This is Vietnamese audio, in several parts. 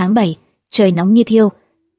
Tháng 7, trời nóng như thiêu,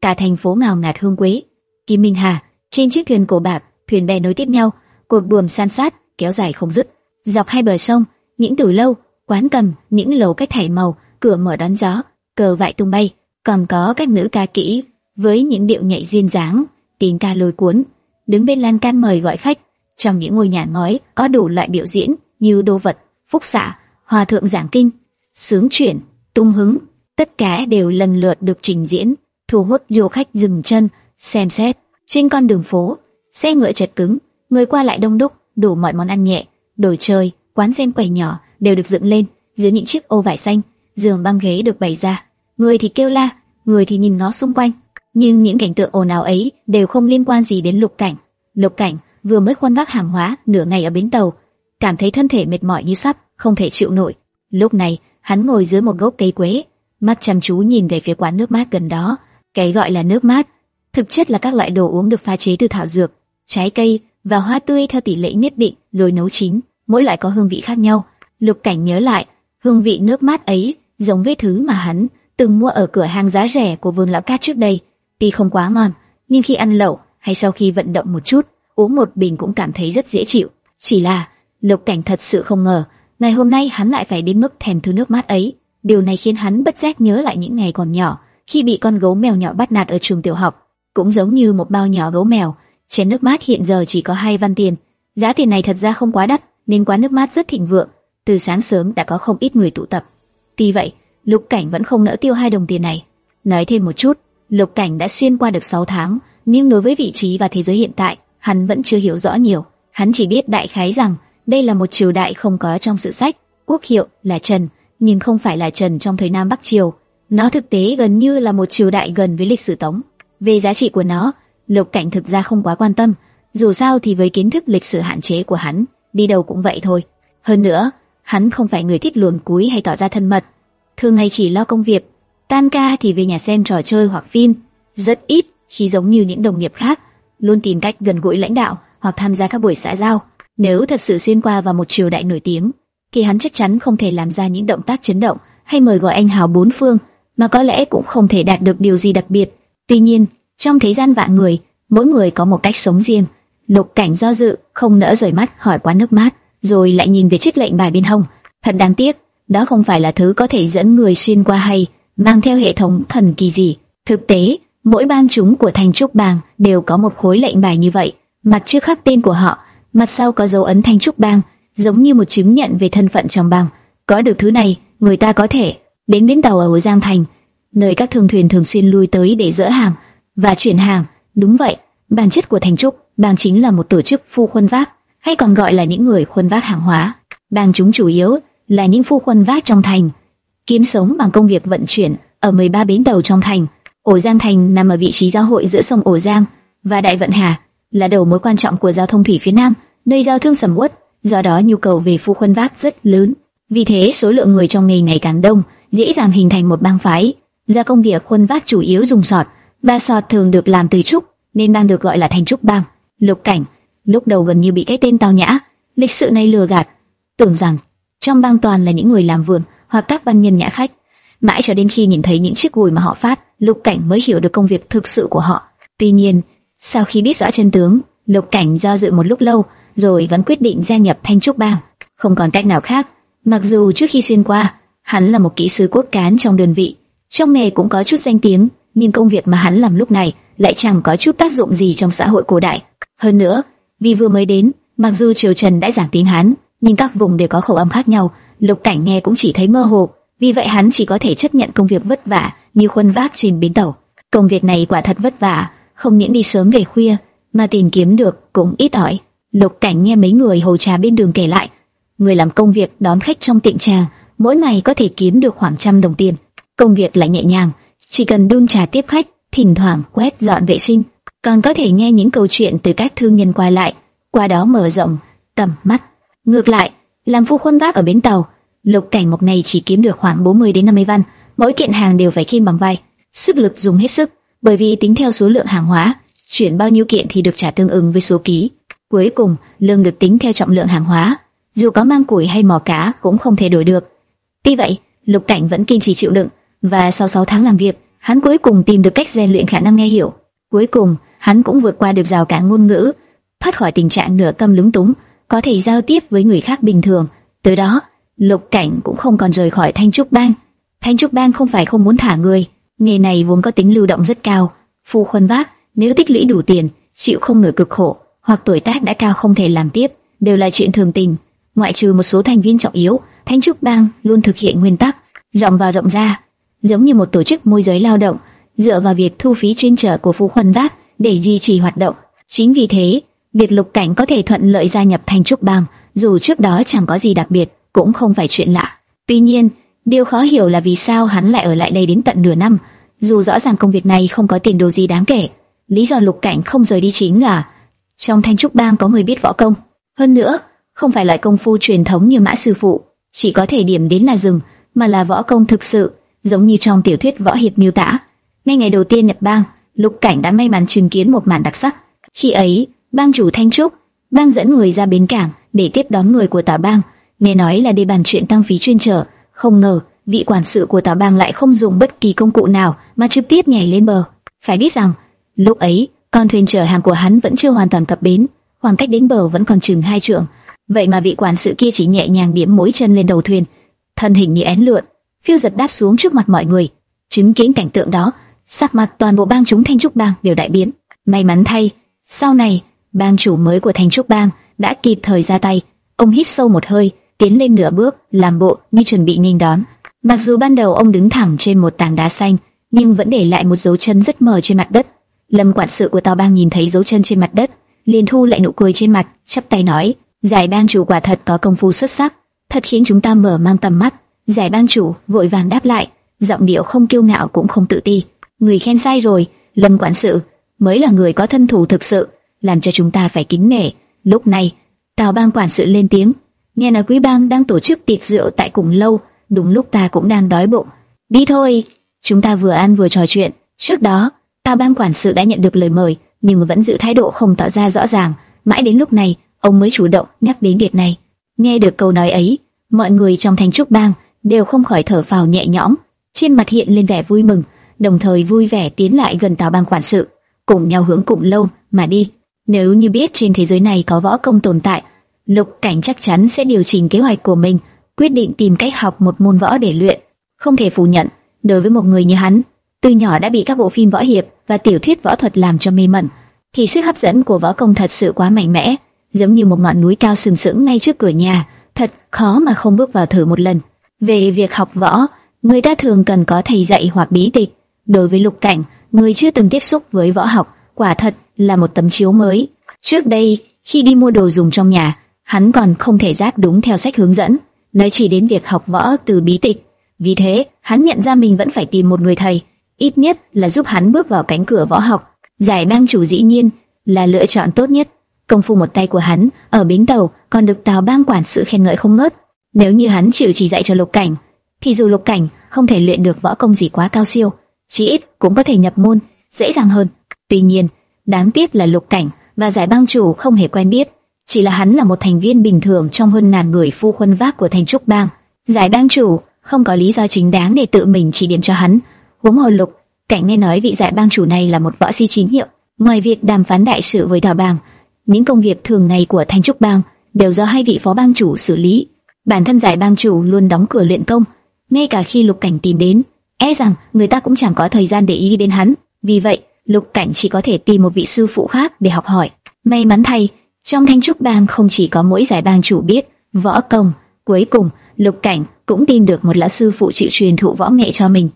cả thành phố ngào ngạt hương quế. Kim Minh Hà, trên chiếc thuyền cổ bạc, thuyền bè nối tiếp nhau, cột buồm san sát, kéo dài không dứt. Dọc hai bờ sông, những tử lâu, quán cầm, những lầu cách thảy màu, cửa mở đón gió, cờ vại tung bay, còn có các nữ ca kỹ với những điệu nhảy duyên dáng, tiếng ca lôi cuốn, đứng bên lan can mời gọi khách. Trong những ngôi nhà ngói có đủ loại biểu diễn như đô vật, phúc xạ, hòa thượng giảng kinh, sướng chuyển, tung hứng, tất cả đều lần lượt được trình diễn, thu hút du khách dừng chân xem xét. Trên con đường phố, xe ngựa chật cứng, người qua lại đông đúc, đủ mọi món ăn nhẹ, đồ chơi, quán xem quầy nhỏ đều được dựng lên dưới những chiếc ô vải xanh, giường băng ghế được bày ra. Người thì kêu la, người thì nhìn nó xung quanh, nhưng những cảnh tượng ồn ào ấy đều không liên quan gì đến Lục Cảnh. Lục Cảnh vừa mới khoan vác hàng hóa nửa ngày ở bến tàu, cảm thấy thân thể mệt mỏi như sắp không thể chịu nổi. Lúc này, hắn ngồi dưới một gốc cây quế, mắt chăm chú nhìn về phía quán nước mát gần đó. Cái gọi là nước mát, thực chất là các loại đồ uống được pha chế từ thảo dược, trái cây và hoa tươi theo tỷ lệ nhất định rồi nấu chín, mỗi loại có hương vị khác nhau. Lục Cảnh nhớ lại, hương vị nước mát ấy giống với thứ mà hắn từng mua ở cửa hàng giá rẻ của Vương lão cát trước đây. Tuy không quá ngon, nhưng khi ăn lẩu hay sau khi vận động một chút, uống một bình cũng cảm thấy rất dễ chịu. Chỉ là Lục Cảnh thật sự không ngờ, ngày hôm nay hắn lại phải đến mức thèm thứ nước mát ấy. Điều này khiến hắn bất giác nhớ lại những ngày còn nhỏ, khi bị con gấu mèo nhỏ bắt nạt ở trường tiểu học, cũng giống như một bao nhỏ gấu mèo. Chén nước mát hiện giờ chỉ có hai văn tiền, giá tiền này thật ra không quá đắt, nên quán nước mát rất thịnh vượng. Từ sáng sớm đã có không ít người tụ tập. Tuy vậy, Lục Cảnh vẫn không nỡ tiêu hai đồng tiền này. Nói thêm một chút, Lục Cảnh đã xuyên qua được 6 tháng, nhưng đối với vị trí và thế giới hiện tại, hắn vẫn chưa hiểu rõ nhiều. Hắn chỉ biết đại khái rằng đây là một triều đại không có trong sự sách, quốc hiệu là Trần, nhưng không phải là Trần trong thời Nam Bắc Triều. Nó thực tế gần như là một triều đại gần với lịch sử Tống. Về giá trị của nó, Lục Cảnh thực ra không quá quan tâm. Dù sao thì với kiến thức lịch sử hạn chế của hắn, đi đâu cũng vậy thôi. Hơn nữa, hắn không phải người thích luồn cúi hay tỏ ra thân mật, thường ngày chỉ lo công việc, tan ca thì về nhà xem trò chơi hoặc phim, rất ít khi giống như những đồng nghiệp khác, luôn tìm cách gần gũi lãnh đạo hoặc tham gia các buổi xã giao. Nếu thật sự xuyên qua vào một triều đại nổi tiếng, thì hắn chắc chắn không thể làm ra những động tác chấn động hay mời gọi anh hào bốn phương, mà có lẽ cũng không thể đạt được điều gì đặc biệt. Tuy nhiên, trong thế gian vạn người, mỗi người có một cách sống riêng. Lục Cảnh do dự, không nỡ rời mắt hỏi quán nước mát, rồi lại nhìn về chiếc lệnh bài bên hông. Thật đáng tiếc, đó không phải là thứ có thể dẫn người xuyên qua hay mang theo hệ thống thần kỳ gì. Thực tế, mỗi bang chúng của thành trúc bang đều có một khối lệnh bài như vậy, mặt trước khắc tên của họ, mặt sau có dấu ấn thành trúc bang, giống như một chứng nhận về thân phận trong bang. Có được thứ này, người ta có thể đến bến tàu ở Giang Thành, nơi các thương thuyền thường xuyên lui tới để dỡ hàng và chuyển hàng. Đúng vậy, bản chất của thành trúc bang chính là một tổ chức phu khuân vác, hay còn gọi là những người khuân vác hàng hóa. Bang chúng chủ yếu là những phu khuân vác trong thành, kiếm sống bằng công việc vận chuyển ở 13 bến tàu trong thành. Ổ Giang Thành nằm ở vị trí giao hội giữa sông Ổ Giang và Đại Vận Hà, là đầu mối quan trọng của giao thông thủy phía Nam, nơi giao thương sầm uất, do đó nhu cầu về phu khuân vác rất lớn. Vì thế số lượng người trong nghề ngày càng đông, dễ dàng hình thành một bang phái. Gia công việc khuân vác chủ yếu dùng sọt, và sọt thường được làm từ trúc, nên đang được gọi là thành trúc bang. Lục Cảnh lúc đầu gần như bị cái tên tao nhã, lịch sự này lừa gạt, tưởng rằng trong bang toàn là những người làm vườn hoặc các văn nhân nhã khách. Mãi cho đến khi nhìn thấy những chiếc gùi mà họ phát, Lục Cảnh mới hiểu được công việc thực sự của họ. Tuy nhiên, sau khi biết rõ chân tướng, Lục Cảnh do dự một lúc lâu, rồi vẫn quyết định gia nhập Thanh trúc bang. Không còn cách nào khác. Mặc dù trước khi xuyên qua, hắn là một kỹ sư cốt cán trong đơn vị, trong nghề cũng có chút danh tiếng, nhưng công việc mà hắn làm lúc này lại chẳng có chút tác dụng gì trong xã hội cổ đại. Hơn nữa, vì vừa mới đến, mặc dù triều Trần đã giảng tiếng Hán, nhưng các vùng đều có khẩu âm khác nhau, Lục Cảnh nghe cũng chỉ thấy mơ hồ, vì vậy hắn chỉ có thể chấp nhận công việc vất vả như khuân vác trên bến tàu. Công việc này quả thật vất vả, không những đi sớm về khuya, mà tìm kiếm được cũng ít ỏi. Lục Cảnh nghe mấy người hầu trà bên đường kể lại, người làm công việc đón khách trong tiệm trà, mỗi ngày có thể kiếm được khoảng trăm đồng tiền. Công việc lại nhẹ nhàng, chỉ cần đun trà tiếp khách, thỉnh thoảng quét dọn vệ sinh, còn có thể nghe những câu chuyện từ các thương nhân qua lại, qua đó mở rộng tầm mắt. Ngược lại, làm phu khuân vác ở bến tàu, Lục Cảnh một ngày chỉ kiếm được khoảng 40 đến 50 văn, mỗi kiện hàng đều phải khiêm bằng vai, sức lực dùng hết sức, bởi vì tính theo số lượng hàng hóa, chuyển bao nhiêu kiện thì được trả tương ứng với số ký. Cuối cùng, lương được tính theo trọng lượng hàng hóa, dù có mang củi hay mò cá cũng không thể đổi được. Tuy vậy, Lục Cảnh vẫn kiên trì chịu đựng, và sau 6 tháng làm việc, hắn cuối cùng tìm được cách rèn luyện khả năng nghe hiểu. Cuối cùng, hắn cũng vượt qua được rào cản ngôn ngữ, thoát khỏi tình trạng nửa câm lúng túng, có thể giao tiếp với người khác bình thường. Từ đó, Lục Cảnh cũng không còn rời khỏi Thanh Trúc Bang. Thanh Trúc Bang không phải không muốn thả người, nghề này vốn có tính lưu động rất cao. Phu khuân vác, nếu tích lũy đủ tiền, chịu không nổi cực khổ, hoặc tuổi tác đã cao không thể làm tiếp, đều là chuyện thường tình. Ngoại trừ một số thành viên trọng yếu, thánh Trúc Bang luôn thực hiện nguyên tắc rộng vào rộng ra, giống như một tổ chức môi giới lao động, dựa vào việc thu phí chuyên trở của phú khuân vác để duy trì hoạt động. Chính vì thế, việc Lục Cảnh có thể thuận lợi gia nhập thành Trúc Bang, dù trước đó chẳng có gì đặc biệt, cũng không phải chuyện lạ. Tuy nhiên, điều khó hiểu là vì sao hắn lại ở lại đây đến tận nửa năm, dù rõ ràng công việc này không có tiền đồ gì đáng kể. Lý do Lục Cảnh không rời đi chính là trong Thanh Trúc Bang có người biết võ công, hơn nữa không phải loại công phu truyền thống như Mã sư phụ, chỉ có thể điểm đến là dừng, mà là võ công thực sự, giống như trong tiểu thuyết võ hiệp miêu tả. Ngay ngày đầu tiên nhập bang, Lục Cảnh đã may mắn chứng kiến một màn đặc sắc. Khi ấy, bang chủ Thanh Trúc bang dẫn người ra bến cảng để tiếp đón người của tả bang, nghe nói là để bàn chuyện tăng phí chuyên trở, không ngờ vị quản sự của tả bang lại không dùng bất kỳ công cụ nào mà trực tiếp nhảy lên bờ. Phải biết rằng, lúc ấy con thuyền chở hàng của hắn vẫn chưa hoàn toàn cập bến, khoảng cách đến bờ vẫn còn chừng hai trượng. Vậy mà vị quản sự kia chỉ nhẹ nhàng điểm mũi chân lên đầu thuyền, thân hình như én lượn, phiêu giật đáp xuống trước mặt mọi người. Chứng kiến cảnh tượng đó, sắc mặt toàn bộ bang chúng Thanh Trúc Bang đều đại biến. May mắn thay, sau này bang chủ mới của Thanh Trúc Bang đã kịp thời ra tay. Ông hít sâu một hơi, tiến lên nửa bước, làm bộ như chuẩn bị nghênh đón. Mặc dù ban đầu ông đứng thẳng trên một tảng đá xanh, nhưng vẫn để lại một dấu chân rất mờ trên mặt đất. Lâm quản sự của Tào Bang nhìn thấy dấu chân trên mặt đất, liền thu lại nụ cười trên mặt, chắp tay nói: "Giải bang chủ quả thật có công phu xuất sắc, thật khiến chúng ta mở mang tầm mắt." Giải bang chủ vội vàng đáp lại, giọng điệu không kiêu ngạo cũng không tự ti. "Người khen sai rồi, Lâm quản sự mới là người có thân thủ thực sự, làm cho chúng ta phải kính nể." Lúc này, Tào Bang quản sự lên tiếng: "Nghe nói Quý bang đang tổ chức tiệc rượu tại cùng lâu, đúng lúc ta cũng đang đói bụng. Đi thôi." Chúng ta vừa ăn vừa trò chuyện. Trước đó, Tào Bang quản sự đã nhận được lời mời, nhưng vẫn giữ thái độ không tỏ ra rõ ràng. Mãi đến lúc này, ông mới chủ động nhắc đến việc này. Nghe được câu nói ấy, mọi người trong thành trúc bang đều không khỏi thở phào nhẹ nhõm, trên mặt hiện lên vẻ vui mừng, đồng thời vui vẻ tiến lại gần Tào Bang quản sự, cùng nhau hướng cụm lâu mà đi. Nếu như biết trên thế giới này có võ công tồn tại, Lục Cảnh chắc chắn sẽ điều chỉnh kế hoạch của mình, quyết định tìm cách học một môn võ để luyện. Không thể phủ nhận, đối với một người như hắn, từ nhỏ đã bị các bộ phim võ hiệp và tiểu thuyết võ thuật làm cho mê mẩn, thì sức hấp dẫn của võ công thật sự quá mạnh mẽ, giống như một ngọn núi cao sừng sững ngay trước cửa nhà, thật khó mà không bước vào thử một lần. Về việc học võ, người ta thường cần có thầy dạy hoặc bí tịch. Đối với Lục Cảnh, người chưa từng tiếp xúc với võ học, quả thật là một tấm chiếu mới. Trước đây, khi đi mua đồ dùng trong nhà, hắn còn không thể giác đúng theo sách hướng dẫn, nói chỉ đến việc học võ từ bí tịch. Vì thế, hắn nhận ra mình vẫn phải tìm một người thầy, ít nhất là giúp hắn bước vào cánh cửa võ học. Giải bang chủ dĩ nhiên là lựa chọn tốt nhất. Công phu một tay của hắn ở bến tàu còn được Tào Bang quản sự khen ngợi không ngớt. Nếu như hắn chịu chỉ dạy cho Lục Cảnh, thì dù Lục Cảnh không thể luyện được võ công gì quá cao siêu, chí ít cũng có thể nhập môn dễ dàng hơn. Tuy nhiên, đáng tiếc là Lục Cảnh và giải bang chủ không hề quen biết, chỉ là hắn là một thành viên bình thường trong hơn ngàn người phu khuân vác của thành trúc bang. Giải bang chủ không có lý do chính đáng để tự mình chỉ điểm cho hắn. Huống hồ Lục Cảnh nghe nói vị giải bang chủ này là một võ sĩ chính hiệu, ngoài việc đàm phán đại sự với Thảo Bang, những công việc thường ngày của Thanh Trúc Bang đều do hai vị phó bang chủ xử lý. Bản thân giải bang chủ luôn đóng cửa luyện công, ngay cả khi Lục Cảnh tìm đến, e rằng người ta cũng chẳng có thời gian để ý đến hắn. Vì vậy, Lục Cảnh chỉ có thể tìm một vị sư phụ khác để học hỏi. May mắn thay, trong Thanh Trúc Bang không chỉ có mỗi giải bang chủ biết võ công, cuối cùng Lục Cảnh cũng tìm được một lão sư phụ chịu truyền thụ võ nghệ cho mình.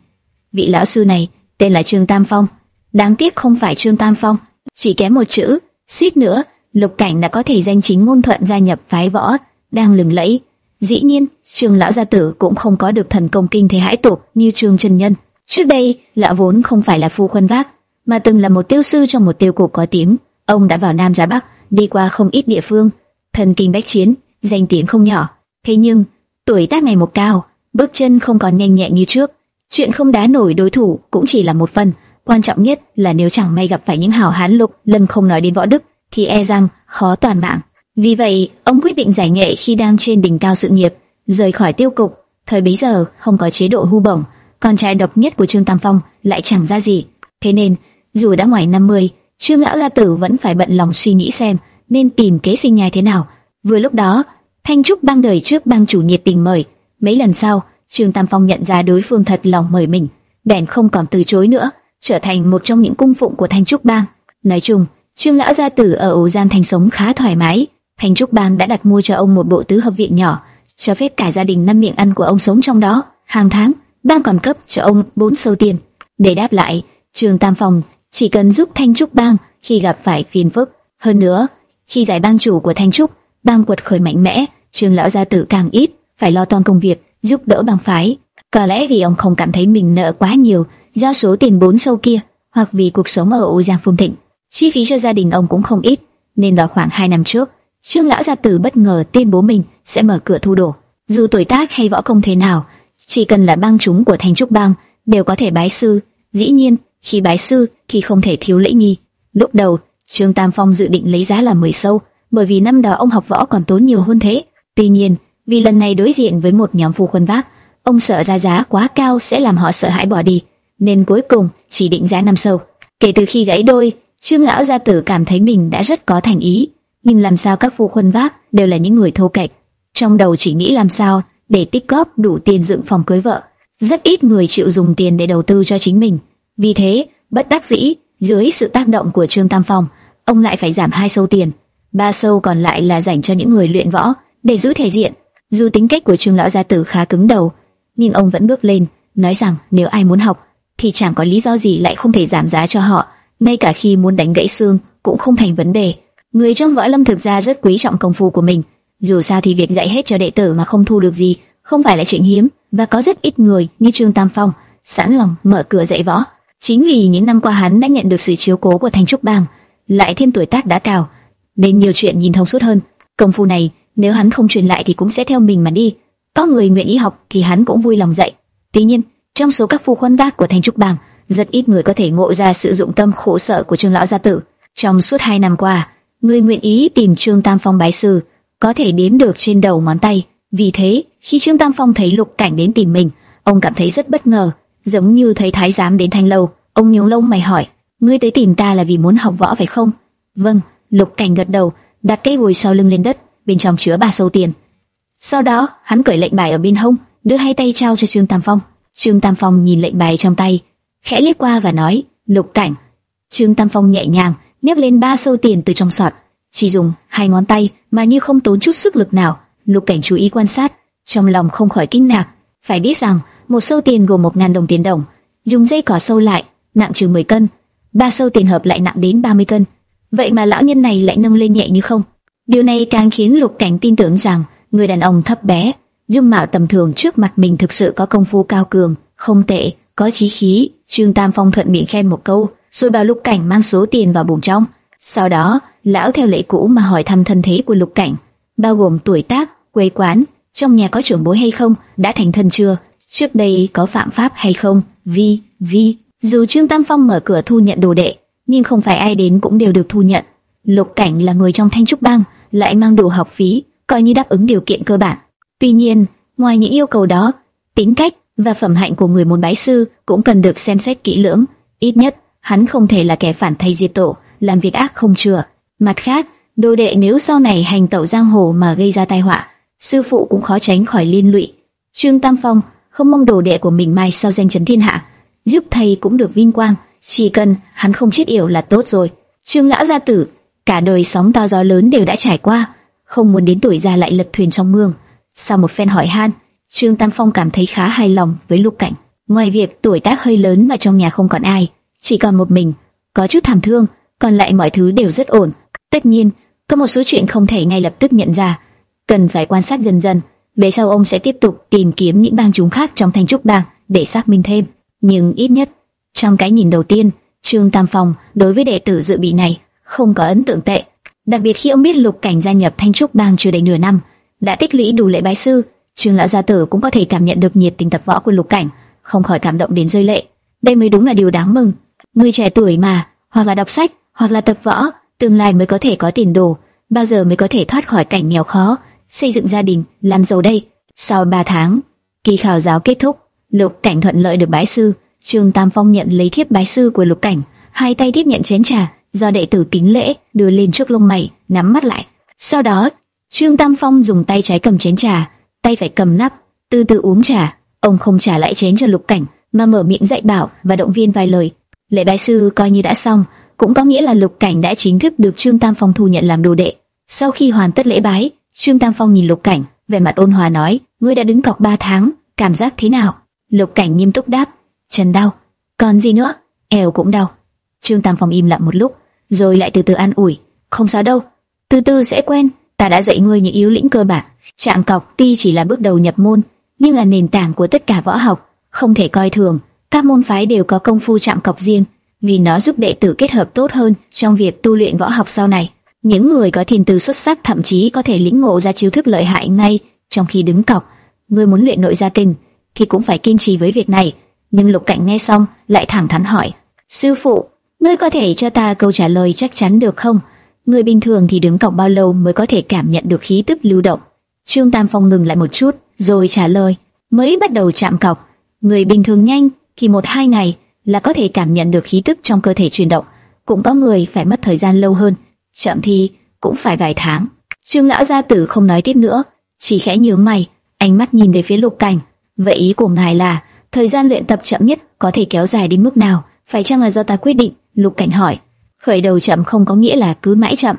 Vị lão sư này tên là Trương Tam Phong. Đáng tiếc không phải Trương Tam Phong, chỉ kém một chữ, suýt nữa, Lục Cảnh đã có thể danh chính ngôn thuận gia nhập phái võ đang lừng lẫy. Dĩ nhiên, Trương lão gia tử cũng không có được thần công kinh thế hải tục như Trương Trần Nhân. Trước đây, lão vốn không phải là phu khuân vác, mà từng là một tiêu sư trong một tiêu cục có tiếng. Ông đã vào Nam giá Bắc, đi qua không ít địa phương, thần kinh bách chiến, danh tiếng không nhỏ. Thế nhưng, tuổi tác ngày một cao, bước chân không còn nhanh nhẹn như trước. Chuyện không đá nổi đối thủ cũng chỉ là một phần, quan trọng nhất là nếu chẳng may gặp phải những hảo hán lục, lâm không nói đến võ đức, thì e rằng khó toàn mạng. Vì vậy, ông quyết định giải nghệ khi đang trên đỉnh cao sự nghiệp, rời khỏi tiêu cục. Thời bấy giờ không có chế độ hưu bổng, con trai độc nhất của Trương Tam Phong lại chẳng ra gì. Thế nên, dù đã ngoài 50, Trương lão gia tử vẫn phải bận lòng suy nghĩ xem nên tìm kế sinh nhai thế nào. Vừa lúc đó, Thanh Trúc bang đời trước bang chủ nhiệt tình mời, mấy lần sau, Trương Tam Phong nhận ra đối phương thật lòng mời mình, bèn không còn từ chối nữa, trở thành một trong những cung phụng của Thanh Trúc bang. Nói chung, Trương lão gia tử ở ổ giang thành sống khá thoải mái. Thanh Trúc bang đã đặt mua cho ông một bộ tứ hợp viện nhỏ, cho phép cả gia đình năm miệng ăn của ông sống trong đó. Hàng tháng, bang còn cấp cho ông bốn sâu tiền. Để đáp lại, Trương Tam Phong chỉ cần giúp Thanh Trúc bang khi gặp phải phiền phức. Hơn nữa, khi giải bang chủ của Thanh Trúc, bang quật khởi mạnh mẽ, Trương lão gia tử càng ít phải lo toan công việc, giúp đỡ bang phái. Có lẽ vì ông không cảm thấy mình nợ quá nhiều do số tiền bốn sâu kia, hoặc vì cuộc sống ở Âu Giang Phồn Thịnh, chi phí cho gia đình ông cũng không ít, nên vào khoảng 2 năm trước, Trương lão gia tử bất ngờ tuyên bố mình sẽ mở cửa thu đồ. Dù tuổi tác hay võ công thế nào, chỉ cần là bang chúng của thành Trúc bang đều có thể bái sư. Dĩ nhiên, khi bái sư thì không thể thiếu lễ nghi. Lúc đầu, Trương Tam Phong dự định lấy giá là 10 sâu, bởi vì năm đó ông học võ còn tốn nhiều hơn thế. Tuy nhiên, vì lần này đối diện với một nhóm phu khuân vác, ông sợ ra giá quá cao sẽ làm họ sợ hãi bỏ đi, nên cuối cùng chỉ định giá năm sâu. Kể từ khi gãy đôi, Trương lão gia tử cảm thấy mình đã rất có thành ý, nhưng làm sao các phu khuân vác đều là những người thô kệch, trong đầu chỉ nghĩ làm sao để tích góp đủ tiền dựng phòng cưới vợ. Rất ít người chịu dùng tiền để đầu tư cho chính mình. Vì thế, bất đắc dĩ, dưới sự tác động của Trương Tam Phong, ông lại phải giảm hai sâu tiền, ba sâu còn lại là dành cho những người luyện võ để giữ thể diện. Dù tính cách của Trương lão gia tử khá cứng đầu, nhưng ông vẫn bước lên, nói rằng nếu ai muốn học thì chẳng có lý do gì lại không thể giảm giá cho họ, ngay cả khi muốn đánh gãy xương cũng không thành vấn đề. Người trong võ lâm thực ra rất quý trọng công phu của mình, dù sao thì việc dạy hết cho đệ tử mà không thu được gì không phải là chuyện hiếm, và có rất ít người như Trương Tam Phong sẵn lòng mở cửa dạy võ. Chính vì những năm qua hắn đã nhận được sự chiếu cố của thành Trúc Bang, lại thêm tuổi tác đã cao, nên nhiều chuyện nhìn thông suốt hơn. Công phu này nếu hắn không truyền lại thì cũng sẽ theo mình mà đi. Có người nguyện ý học thì hắn cũng vui lòng dạy. Tuy nhiên, trong số các phu khuân vác của thành Trúc Bang, rất ít người có thể ngộ ra sự dụng tâm khổ sở của Trương lão gia tử. Trong suốt hai năm qua, người nguyện ý tìm Trương Tam Phong bái sư có thể đếm được trên đầu ngón tay. Vì thế, khi Trương Tam Phong thấy Lục Cảnh đến tìm mình, ông cảm thấy rất bất ngờ, giống như thấy thái giám đến thanh lâu. Ông nhíu lông mày hỏi: "Ngươi tới tìm ta là vì muốn học võ phải không?" "Vâng." Lục Cảnh gật đầu, đặt cây gùi sau lưng lên đất, bên trong chứa ba sâu tiền. Sau đó, hắn cởi lệnh bài ở bên hông, đưa hai tay trao cho Trương Tam Phong. Trương Tam Phong nhìn lệnh bài trong tay, khẽ liếc qua và nói, Lục Cảnh. Trương Tam Phong nhẹ nhàng nhấc lên ba sâu tiền từ trong sọt, chỉ dùng hai ngón tay mà như không tốn chút sức lực nào. Lục Cảnh chú ý quan sát, trong lòng không khỏi kinh ngạc. Phải biết rằng một sâu tiền gồm một ngàn đồng tiền đồng, dùng dây cỏ sâu lại, nặng chừng 10 cân, ba sâu tiền hợp lại nặng đến 30 cân. Vậy mà lão nhân này lại nâng lên nhẹ như không. Điều này càng khiến Lục Cảnh tin tưởng rằng người đàn ông thấp bé, dung mạo tầm thường trước mặt mình thực sự có công phu cao cường, không tệ, có chí khí. Trương Tam Phong thuận miệng khen một câu, rồi bảo Lục Cảnh mang số tiền vào bụng trong. Sau đó, lão theo lệ cũ mà hỏi thăm thân thế của Lục Cảnh, bao gồm tuổi tác, quê quán, trong nhà có trưởng bối hay không, đã thành thân chưa, trước đây có phạm pháp hay không, vi, vi. Dù Trương Tam Phong mở cửa thu nhận đồ đệ, nhưng không phải ai đến cũng đều được thu nhận. Lục Cảnh là người trong Thanh trúc bang, lại mang đủ học phí, coi như đáp ứng điều kiện cơ bản. Tuy nhiên, ngoài những yêu cầu đó, tính cách và phẩm hạnh của người môn bái sư cũng cần được xem xét kỹ lưỡng. Ít nhất, hắn không thể là kẻ phản thầy diệt tổ, làm việc ác không chừa. Mặt khác, đồ đệ nếu sau này hành tẩu giang hồ mà gây ra tai họa, sư phụ cũng khó tránh khỏi liên lụy. Trương Tam Phong không mong đồ đệ của mình mai sau danh chấn thiên hạ, giúp thầy cũng được vinh quang, chỉ cần hắn không chết yểu là tốt rồi. Trương lão gia tử, cả đời sóng to gió lớn đều đã trải qua, không muốn đến tuổi già lại lật thuyền trong mương. Sau một phen hỏi han, Trương Tam Phong cảm thấy khá hài lòng với Lục Cảnh. Ngoài việc tuổi tác hơi lớn mà trong nhà không còn ai, chỉ còn một mình, có chút thảm thương, còn lại mọi thứ đều rất ổn. Tất nhiên, có một số chuyện không thể ngay lập tức nhận ra, cần phải quan sát dần dần. Về sau ông sẽ tiếp tục tìm kiếm những bang chúng khác trong thành trúc bang để xác minh thêm. Nhưng ít nhất, trong cái nhìn đầu tiên, Trương Tam Phong đối với đệ tử dự bị này không có ấn tượng tệ. Đặc biệt khi ông biết Lục Cảnh gia nhập Thanh trúc bang chưa đầy nửa năm, đã tích lũy đủ lễ bái sư, Trương lão gia tử cũng có thể cảm nhận được nhiệt tình tập võ của Lục Cảnh, không khỏi cảm động đến rơi lệ. Đây mới đúng là điều đáng mừng. Người trẻ tuổi mà, hoặc là đọc sách, hoặc là tập võ, tương lai mới có thể có tiền đồ, bao giờ mới có thể thoát khỏi cảnh nghèo khó, xây dựng gia đình, làm giàu đây. Sau 3 tháng, kỳ khảo giáo kết thúc, Lục Cảnh thuận lợi được bái sư. Trương Tam Phong nhận lấy thiếp bái sư của Lục Cảnh, hai tay tiếp nhận chén trà, do đệ tử kính lễ đưa lên trước lông mày, nắm mắt lại. Sau đó, Trương Tam Phong dùng tay trái cầm chén trà, tay phải cầm nắp, từ từ uống trà. Ông không trả lại chén cho Lục Cảnh, mà mở miệng dạy bảo và động viên vài lời. Lễ bái sư coi như đã xong, cũng có nghĩa là Lục Cảnh đã chính thức được Trương Tam Phong thu nhận làm đồ đệ. Sau khi hoàn tất lễ bái, Trương Tam Phong nhìn Lục Cảnh, vẻ mặt ôn hòa nói: "Ngươi đã đứng cọc 3 tháng, cảm giác thế nào?" Lục Cảnh nghiêm túc đáp: "Chân đau, còn gì nữa? Eo cũng đau." Trương Tam Phong im lặng một lúc, rồi lại từ từ an ủi: "Không sao đâu, từ từ sẽ quen, ta đã dạy ngươi những yếu lĩnh cơ bản. Chạm cọc tuy chỉ là bước đầu nhập môn, nhưng là nền tảng của tất cả võ học, không thể coi thường. Các môn phái đều có công phu chạm cọc riêng, vì nó giúp đệ tử kết hợp tốt hơn trong việc tu luyện võ học sau này. Những người có thiên tư xuất sắc thậm chí có thể lĩnh ngộ ra chiêu thức lợi hại ngay trong khi đứng cọc. Ngươi muốn luyện nội gia tình thì cũng phải kiên trì với việc này. Nhưng Lục Cảnh nghe xong lại thẳng thắn hỏi: "Sư phụ, ngươi có thể cho ta câu trả lời chắc chắn được không? Người bình thường thì đứng cọc bao lâu mới có thể cảm nhận được khí tức lưu động?" Trương Tam Phong ngừng lại một chút, rồi trả lời: "Mới bắt đầu chạm cọc, người bình thường nhanh thì một hai ngày là có thể cảm nhận được khí tức trong cơ thể chuyển động, cũng có người phải mất thời gian lâu hơn, chậm thì cũng phải vài tháng." Trương lão gia tử không nói tiếp nữa, chỉ khẽ nhướng mày, ánh mắt nhìn về phía Lục Cảnh. Vậy ý của ngài là thời gian luyện tập chậm nhất có thể kéo dài đến mức nào? Phải chăng là do ta quyết định? Lục Cảnh hỏi. Khởi đầu chậm không có nghĩa là cứ mãi chậm.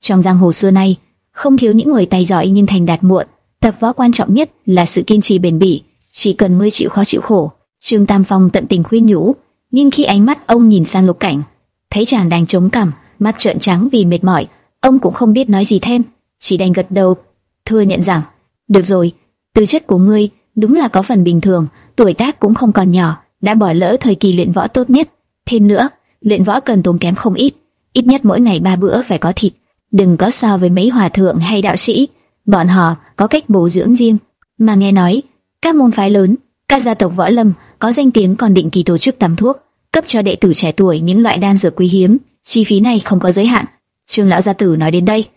Trong giang hồ xưa nay, không thiếu những người tài giỏi nhưng thành đạt muộn. Tập võ quan trọng nhất là sự kiên trì bền bỉ. Chỉ cần ngươi chịu khó chịu khổ. Trương Tam Phong tận tình khuyên nhủ, nhưng khi ánh mắt ông nhìn sang Lục Cảnh, thấy chàng đang chống cằm, mắt trợn trắng vì mệt mỏi, ông cũng không biết nói gì thêm, chỉ đành gật đầu, thừa nhận rằng, được rồi, tư chất của ngươi đúng là có phần bình thường, tuổi tác cũng không còn nhỏ, đã bỏ lỡ thời kỳ luyện võ tốt nhất. Thêm nữa, luyện võ cần tốn kém không ít, ít nhất mỗi ngày ba bữa phải có thịt. Đừng có so với mấy hòa thượng hay đạo sĩ, bọn họ có cách bổ dưỡng riêng. Mà nghe nói, các môn phái lớn, các gia tộc võ lâm có danh tiếng còn định kỳ tổ chức tắm thuốc, cấp cho đệ tử trẻ tuổi những loại đan dược quý hiếm, chi phí này không có giới hạn. Trương lão gia tử nói đến đây,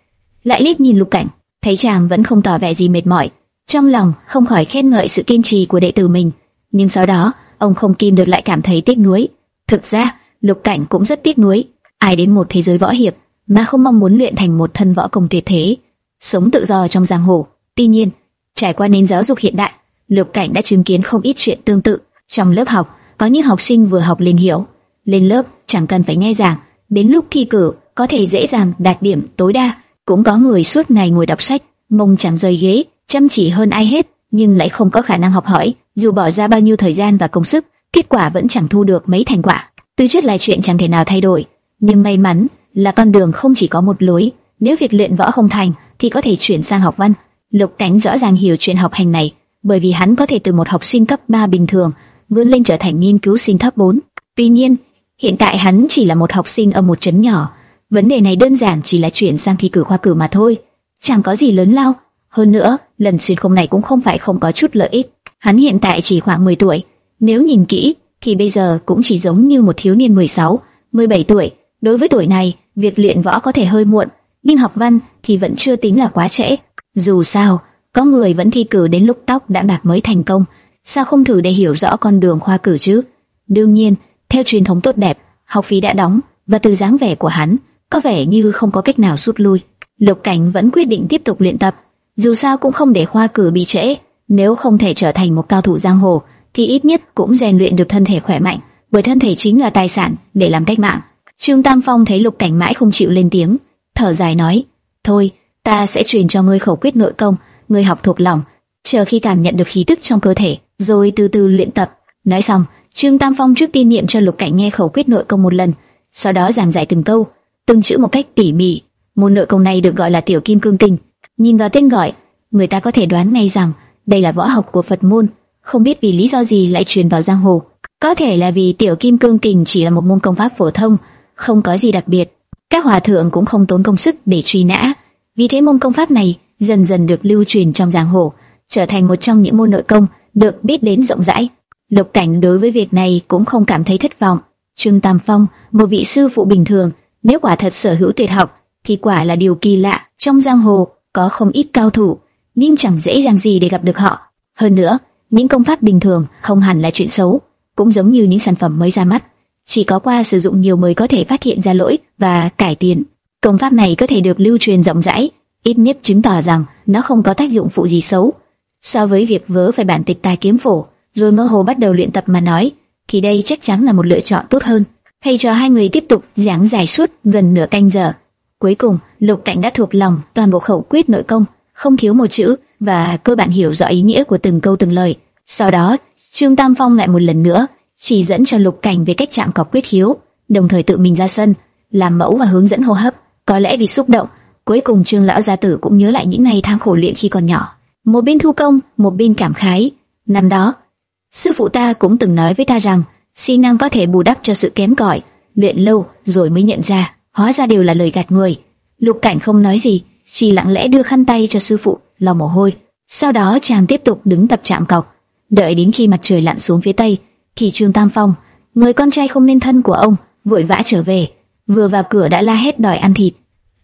lại liếc nhìn Lục Cảnh, thấy chàng vẫn không tỏ vẻ gì mệt mỏi, trong lòng không khỏi khen ngợi sự kiên trì của đệ tử mình, nhưng sau đó, ông không kìm được lại cảm thấy tiếc nuối. Thực ra, Lục Cảnh cũng rất tiếc nuối, ai đến một thế giới võ hiệp mà không mong muốn luyện thành một thân võ công tuyệt thế, sống tự do trong giang hồ. Tuy nhiên, trải qua nền giáo dục hiện đại, Lục Cảnh đã chứng kiến không ít chuyện tương tự. Trong lớp học, có những học sinh vừa học liền hiểu, lên lớp chẳng cần phải nghe giảng, đến lúc thi cử có thể dễ dàng đạt điểm tối đa. Cũng có người suốt ngày ngồi đọc sách, mông chẳng rời ghế, chăm chỉ hơn ai hết, nhưng lại không có khả năng học hỏi, dù bỏ ra bao nhiêu thời gian và công sức, kết quả vẫn chẳng thu được mấy thành quả. Tư chất là chuyện chẳng thể nào thay đổi, nhưng may mắn là con đường không chỉ có một lối, nếu việc luyện võ không thành thì có thể chuyển sang học văn. Lục tánh rõ ràng hiểu chuyện học hành này, bởi vì hắn có thể từ một học sinh cấp 3 bình thường vươn lên trở thành nghiên cứu sinh cấp 4. Tuy nhiên, hiện tại hắn chỉ là một học sinh ở một trấn nhỏ, vấn đề này đơn giản chỉ là chuyển sang thi cử khoa cử mà thôi, chẳng có gì lớn lao. Hơn nữa, lần xuyên không này cũng không phải không có chút lợi ích. Hắn hiện tại chỉ khoảng 10 tuổi, nếu nhìn kỹ thì bây giờ cũng chỉ giống như một thiếu niên 16, 17 tuổi. Đối với tuổi này, việc luyện võ có thể hơi muộn, nhưng học văn thì vẫn chưa tính là quá trễ. Dù sao, có người vẫn thi cử đến lúc tóc đã bạc mới thành công, sao không thử để hiểu rõ con đường khoa cử chứ? Đương nhiên, theo truyền thống tốt đẹp, học phí đã đóng và từ dáng vẻ của hắn, có vẻ như không có cách nào rút lui. Lục Cảnh vẫn quyết định tiếp tục luyện tập, dù sao cũng không để khoa cử bị trễ, nếu không thể trở thành một cao thủ giang hồ, thì ít nhất cũng rèn luyện được thân thể khỏe mạnh, bởi thân thể chính là tài sản để làm cách mạng. Trương Tam Phong thấy Lục Cảnh mãi không chịu lên tiếng, thở dài nói: "Thôi, ta sẽ truyền cho ngươi khẩu quyết nội công, ngươi học thuộc lòng, chờ khi cảm nhận được khí tức trong cơ thể, rồi từ từ luyện tập." Nói xong, Trương Tam Phong trước tiên niệm cho Lục Cảnh nghe khẩu quyết nội công một lần, sau đó giảng giải từng câu, từng chữ một cách tỉ mỉ. Môn nội công này được gọi là Tiểu Kim Cương Kinh. Nhìn vào tên gọi, người ta có thể đoán ngay rằng đây là võ học của Phật môn, không biết vì lý do gì lại truyền vào giang hồ. Có thể là vì Tiểu Kim Cương Kình chỉ là một môn công pháp phổ thông, không có gì đặc biệt. Các hòa thượng cũng không tốn công sức để truy nã, vì thế môn công pháp này dần dần được lưu truyền trong giang hồ, trở thành một trong những môn nội công được biết đến rộng rãi. Lục Cảnh đối với việc này cũng không cảm thấy thất vọng. Trương Tam Phong, một vị sư phụ bình thường, nếu quả thật sở hữu tuyệt học, thì quả là điều kỳ lạ. Trong giang hồ có không ít cao thủ, nhưng chẳng dễ dàng gì để gặp được họ. Hơn nữa, những công pháp bình thường không hẳn là chuyện xấu, cũng giống như những sản phẩm mới ra mắt, chỉ có qua sử dụng nhiều mới có thể phát hiện ra lỗi và cải tiến. Công pháp này có thể được lưu truyền rộng rãi, ít nhất chứng tỏ rằng nó không có tác dụng phụ gì xấu. So với việc vớ phải bản tịch tài kiếm phổ, rồi mơ hồ bắt đầu luyện tập mà nói, thì đây chắc chắn là một lựa chọn tốt hơn. Thầy trò hai người tiếp tục giảng giải suốt gần nửa canh giờ. Cuối cùng, Lục Cảnh đã thuộc lòng toàn bộ khẩu quyết nội công, không thiếu một chữ và cơ bản hiểu rõ ý nghĩa của từng câu từng lời. Sau đó, Trương Tam Phong lại một lần nữa chỉ dẫn cho Lục Cảnh về cách chạm cọc quyết hiếu, đồng thời tự mình ra sân làm mẫu và hướng dẫn hô hấp. Có lẽ vì xúc động, cuối cùng Trương lão gia tử cũng nhớ lại những ngày tháng khổ luyện khi còn nhỏ. Một bên thu công, một bên cảm khái. Năm đó, sư phụ ta cũng từng nói với ta rằng, si năng có thể bù đắp cho sự kém cỏi, luyện lâu rồi mới nhận ra, hóa ra đều là lời gạt người. Lục Cảnh không nói gì, chỉ lặng lẽ đưa khăn tay cho sư phụ, lau mồ hôi. Sau đó chàng tiếp tục đứng tập chạm cọc, đợi đến khi mặt trời lặn xuống phía tây, thì Trương Tam Phong, người con trai không nên thân của ông, vội vã trở về, vừa vào cửa đã la hét đòi ăn thịt.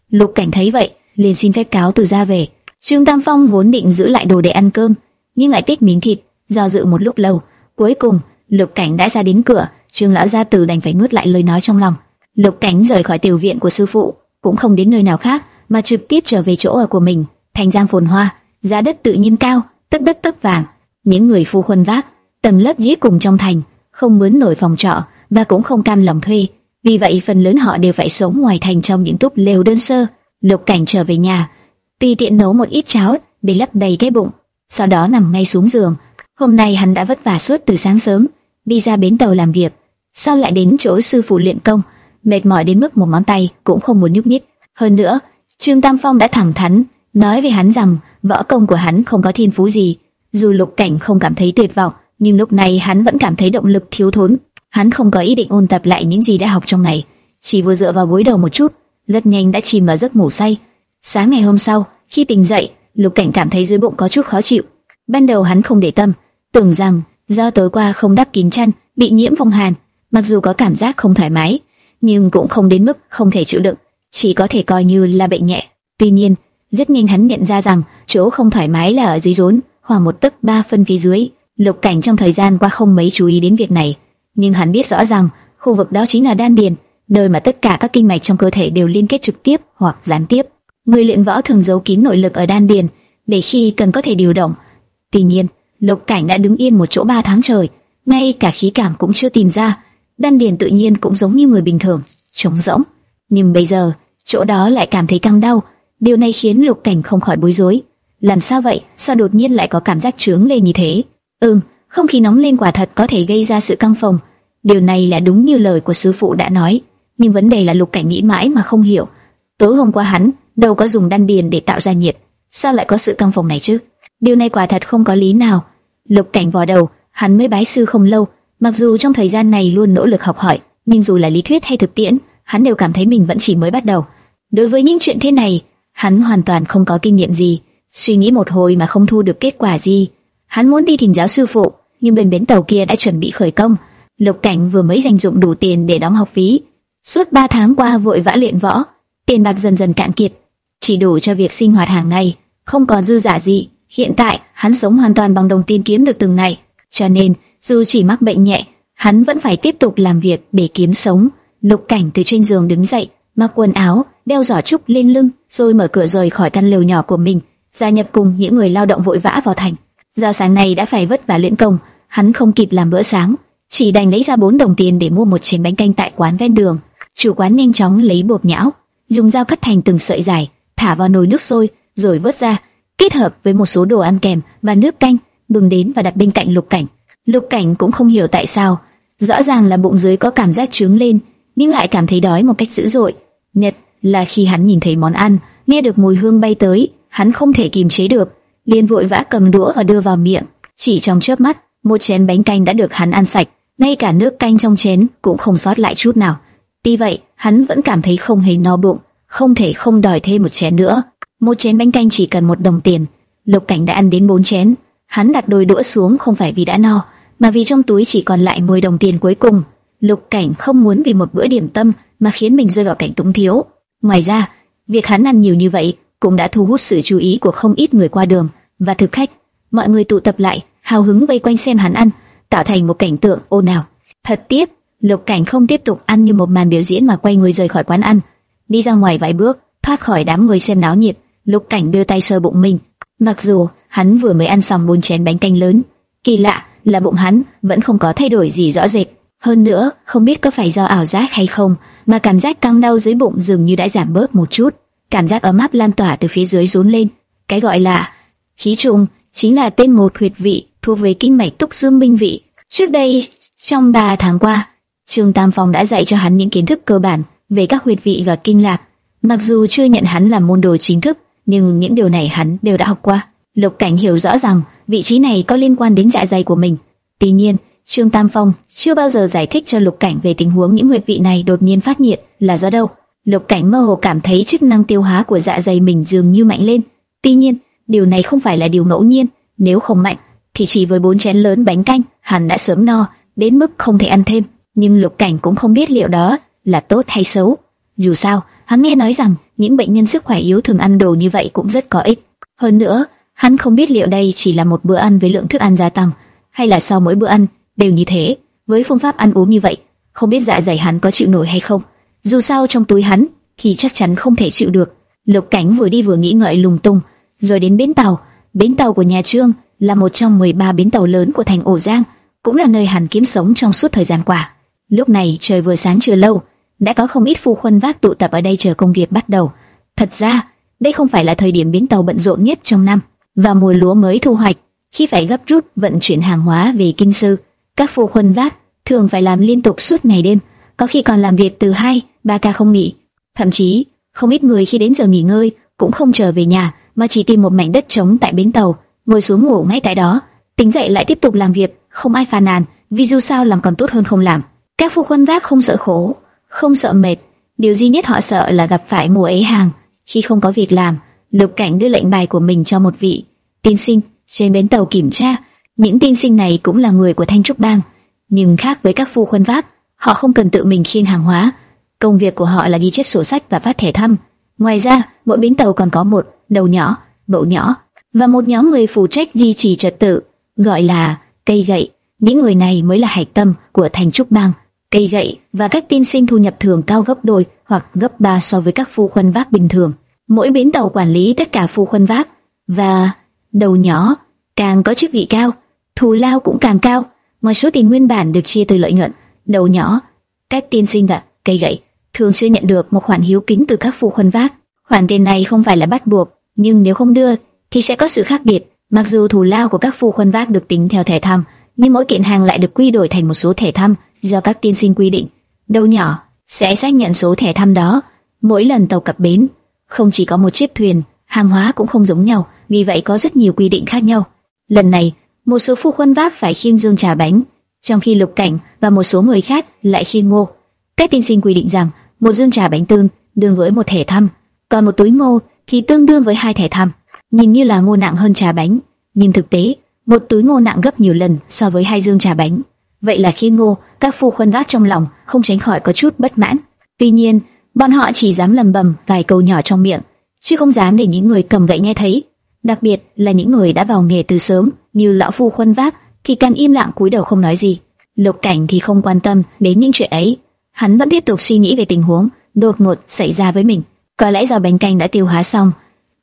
Lục Cảnh thấy vậy, liền xin phép cáo từ ra về. Trương Tam Phong vốn định giữ lại đồ để ăn cơm, nhưng lại tiếc miếng thịt, do dự một lúc lâu, cuối cùng Lục Cảnh đã ra đến cửa, Trương lão gia tử đành phải nuốt lại lời nói trong lòng. Lục Cảnh rời khỏi tiểu viện của sư phụ, cũng không đến nơi nào khác, mà trực tiếp trở về chỗ ở của mình, thành giang phồn hoa, giá đất tự nhiên cao, tất đất tất vàng, những người phu khuân vác, tầng lớp dĩ cùng trong thành, không mướn nổi phòng trọ và cũng không cam lòng thuê, vì vậy phần lớn họ đều phải sống ngoài thành trong những túp lều đơn sơ. Lục Cảnh trở về nhà, tùy tiện nấu một ít cháo để lấp đầy cái bụng, sau đó nằm ngay xuống giường. Hôm nay hắn đã vất vả suốt từ sáng sớm, đi ra bến tàu làm việc, sau lại đến chỗ sư phụ luyện công, mệt mỏi đến mức một ngón tay cũng không muốn nhúc nhích. Hơn nữa, Trương Tam Phong đã thẳng thắn nói với hắn rằng võ công của hắn không có thiên phú gì. Dù Lục Cảnh không cảm thấy tuyệt vọng, nhưng lúc này hắn vẫn cảm thấy động lực thiếu thốn. Hắn không có ý định ôn tập lại những gì đã học trong ngày, chỉ vừa dựa vào gối đầu một chút, rất nhanh đã chìm vào giấc ngủ say. Sáng ngày hôm sau, khi tỉnh dậy, Lục Cảnh cảm thấy dưới bụng có chút khó chịu. Ban đầu hắn không để tâm, tưởng rằng do tối qua không đắp kín chăn, bị nhiễm phong hàn, mặc dù có cảm giác không thoải mái, nhưng cũng không đến mức không thể chịu đựng, chỉ có thể coi như là bệnh nhẹ. Tuy nhiên, rất nhanh hắn nhận ra rằng chỗ không thoải mái là ở dưới rốn, khoảng một tấc ba phân phía dưới. Lục Cảnh trong thời gian qua không mấy chú ý đến việc này, nhưng hắn biết rõ rằng khu vực đó chính là đan điền, nơi mà tất cả các kinh mạch trong cơ thể đều liên kết trực tiếp hoặc gián tiếp. Người luyện võ thường giấu kín nội lực ở đan điền, để khi cần có thể điều động. Tuy nhiên, Lục Cảnh đã đứng yên một chỗ ba tháng trời, ngay cả khí cảm cũng chưa tìm ra. Đan điền tự nhiên cũng giống như người bình thường, trống rỗng. Nhưng bây giờ, chỗ đó lại cảm thấy căng đau. Điều này khiến Lục Cảnh không khỏi bối rối. Làm sao vậy? Sao đột nhiên lại có cảm giác trướng lên như thế? Ừm, không khí nóng lên quả thật có thể gây ra sự căng phồng. Điều này là đúng như lời của sư phụ đã nói. Nhưng vấn đề là Lục Cảnh nghĩ mãi mà không hiểu. Tối hôm qua hắn đâu có dùng đan điền để tạo ra nhiệt, sao lại có sự căng phồng này chứ? Điều này quả thật không có lý nào. Lục Cảnh vò đầu, hắn mới bái sư không lâu, mặc dù trong thời gian này luôn nỗ lực học hỏi, nhưng dù là lý thuyết hay thực tiễn, hắn đều cảm thấy mình vẫn chỉ mới bắt đầu. Đối với những chuyện thế này, hắn hoàn toàn không có kinh nghiệm gì, suy nghĩ một hồi mà không thu được kết quả gì. Hắn muốn đi thỉnh giáo sư phụ, nhưng bên bến tàu kia đã chuẩn bị khởi công. Lục Cảnh vừa mới dành dụng đủ tiền để đóng học phí, suốt 3 tháng qua vội vã luyện võ, tiền bạc dần dần cạn kiệt, chỉ đủ cho việc sinh hoạt hàng ngày, không còn dư giả gì. Hiện tại, hắn sống hoàn toàn bằng đồng tiền kiếm được từng ngày, cho nên dù chỉ mắc bệnh nhẹ, hắn vẫn phải tiếp tục làm việc để kiếm sống. Lục Cảnh từ trên giường đứng dậy, mặc quần áo, đeo giỏ trúc lên lưng, rồi mở cửa rời khỏi căn lều nhỏ của mình, gia nhập cùng những người lao động vội vã vào thành. Giờ sáng nay đã phải vất vả luyện công, hắn không kịp làm bữa sáng, chỉ đành lấy ra bốn đồng tiền để mua một chén bánh canh tại quán ven đường. Chủ quán nhanh chóng lấy bột nhão, dùng dao cắt thành từng sợi dài, thả vào nồi nước sôi, rồi vớt ra, kết hợp với một số đồ ăn kèm và nước canh, bưng đến và đặt bên cạnh Lục Cảnh. Lục Cảnh cũng không hiểu tại sao, rõ ràng là bụng dưới có cảm giác trướng lên, nhưng lại cảm thấy đói một cách dữ dội. Nhất là khi hắn nhìn thấy món ăn, nghe được mùi hương bay tới, hắn không thể kìm chế được, liền vội vã cầm đũa và đưa vào miệng. Chỉ trong chớp mắt, một chén bánh canh đã được hắn ăn sạch, ngay cả nước canh trong chén cũng không sót lại chút nào. Tuy vậy, hắn vẫn cảm thấy không hề no bụng, không thể không đòi thêm một chén nữa. Một chén bánh canh chỉ cần một đồng tiền, Lục Cảnh đã ăn đến bốn chén. Hắn đặt đôi đũa xuống không phải vì đã no, mà vì trong túi chỉ còn lại 10 đồng tiền cuối cùng. Lục Cảnh không muốn vì một bữa điểm tâm mà khiến mình rơi vào cảnh túng thiếu. Ngoài ra, việc hắn ăn nhiều như vậy cũng đã thu hút sự chú ý của không ít người qua đường và thực khách. Mọi người tụ tập lại, hào hứng vây quanh xem hắn ăn, tạo thành một cảnh tượng ồn ào. Thật tiếc, Lục Cảnh không tiếp tục ăn như một màn biểu diễn mà quay người rời khỏi quán ăn, đi ra ngoài vài bước, thoát khỏi đám người xem náo nhiệt. Lục Cảnh đưa tay sờ bụng mình, mặc dù hắn vừa mới ăn xong bốn chén bánh canh lớn, kỳ lạ là bụng hắn vẫn không có thay đổi gì rõ rệt. Hơn nữa, không biết có phải do ảo giác hay không, mà cảm giác căng đau dưới bụng dường như đã giảm bớt một chút. Cảm giác ấm áp lan tỏa từ phía dưới rốn lên. Cái gọi là khí trùng chính là tên một huyệt vị thuộc về kinh mạch túc dương minh vị. Trước đây, trong 3 tháng qua, Trương Tam Phong đã dạy cho hắn những kiến thức cơ bản về các huyệt vị và kinh lạc. Mặc dù chưa nhận hắn làm môn đồ chính thức, nhưng những điều này hắn đều đã học qua. Lục Cảnh hiểu rõ rằng vị trí này có liên quan đến dạ dày của mình. Tuy nhiên, Trương Tam Phong chưa bao giờ giải thích cho Lục Cảnh về tình huống những huyệt vị này đột nhiên phát nhiệt là do đâu. Lục Cảnh mơ hồ cảm thấy chức năng tiêu hóa của dạ dày mình dường như mạnh lên. Tuy nhiên, điều này không phải là điều ngẫu nhiên, nếu không mạnh thì chỉ với bốn chén lớn bánh canh, hắn đã sớm no đến mức không thể ăn thêm. Nhưng Lục Cảnh cũng không biết liệu đó là tốt hay xấu. Dù sao, hắn nghe nói rằng những bệnh nhân sức khỏe yếu thường ăn đồ như vậy cũng rất có ích. Hơn nữa, hắn không biết liệu đây chỉ là một bữa ăn với lượng thức ăn gia tăng, hay là sau mỗi bữa ăn đều như thế. Với phương pháp ăn uống như vậy, không biết dạ dày hắn có chịu nổi hay không. Dù sao trong túi hắn thì chắc chắn không thể chịu được. Lục Cảnh vừa đi vừa nghĩ ngợi lùng tung, rồi đến bến tàu. Bến tàu của nhà Trương là một trong 13 bến tàu lớn của thành Ổ Giang, cũng là nơi hắn kiếm sống trong suốt thời gian qua. Lúc này trời vừa sáng chưa lâu, đã có không ít phu khuân vác tụ tập ở đây chờ công việc bắt đầu. Thật ra, đây không phải là thời điểm bến tàu bận rộn nhất trong năm, và mùa lúa mới thu hoạch, khi phải gấp rút vận chuyển hàng hóa về kinh sư, các phù khuân vác thường phải làm liên tục suốt ngày đêm, có khi còn làm việc từ 2, 3 ca không nghỉ. Thậm chí, không ít người khi đến giờ nghỉ ngơi cũng không trở về nhà, mà chỉ tìm một mảnh đất trống tại bến tàu, ngồi xuống ngủ ngay tại đó, tỉnh dậy lại tiếp tục làm việc, không ai phàn nàn, vì dù sao làm còn tốt hơn không làm. Các phu quân vác không sợ khổ, không sợ mệt, điều duy nhất họ sợ là gặp phải mùa ấy hàng. Khi không có việc làm, Lục Cảnh đưa lệnh bài của mình cho một vị tiên sinh trên bến tàu kiểm tra. Những tiên sinh này cũng là người của Thanh Trúc Bang, nhưng khác với các phu khuân vác, họ không cần tự mình khiêng hàng hóa. Công việc của họ là ghi chép sổ sách và phát thẻ thăm. Ngoài ra, mỗi bến tàu còn có một đầu nhỏ, bộ nhỏ và một nhóm người phụ trách duy trì trật tự, gọi là cây gậy. Những người này mới là hạch tâm của Thanh Trúc Bang cây gậy và các tiên sinh thu nhập thường cao gấp đôi hoặc gấp ba so với các phu khuân vác bình thường. Mỗi bến tàu quản lý tất cả phu khuân vác và đầu nhỏ càng có chức vị cao, thù lao cũng càng cao. Ngoài số tiền nguyên bản được chia từ lợi nhuận, đầu nhỏ, các tiên sinh và cây gậy thường xuyên nhận được một khoản hiếu kính từ các phụ khuân vác. Khoản tiền này không phải là bắt buộc, nhưng nếu không đưa thì sẽ có sự khác biệt. Mặc dù thù lao của các phụ khuân vác được tính theo thẻ thăm, nhưng mỗi kiện hàng lại được quy đổi thành một số thẻ thăm do các tiên sinh quy định. đầu nhỏ sẽ xác nhận số thẻ thăm đó. Mỗi lần tàu cập bến, không chỉ có một chiếc thuyền, hàng hóa cũng không giống nhau, vì vậy có rất nhiều quy định khác nhau. Lần này, một số phu quân vác phải khiêng dương trà bánh, trong khi Lục Cảnh và một số người khác lại khiêng ngô. Các tiên sinh quy định rằng một dương trà bánh tương đương với một thẻ thăm, còn một túi ngô thì tương đương với hai thẻ thăm. Nhìn như là ngô nặng hơn trà bánh, nhưng thực tế, một túi ngô nặng gấp nhiều lần so với hai dương trà bánh. Vậy là khi ngô, các phu khuân vác trong lòng không tránh khỏi có chút bất mãn. Tuy nhiên, bọn họ chỉ dám lầm bầm vài câu nhỏ trong miệng, chứ không dám để những người cầm gậy nghe thấy. Đặc biệt là những người đã vào nghề từ sớm, như lão phu khuân vác, thì càng im lặng cúi đầu không nói gì. Lục Cảnh thì không quan tâm đến những chuyện ấy, hắn vẫn tiếp tục suy nghĩ về tình huống đột ngột xảy ra với mình. Có lẽ do bánh canh đã tiêu hóa xong,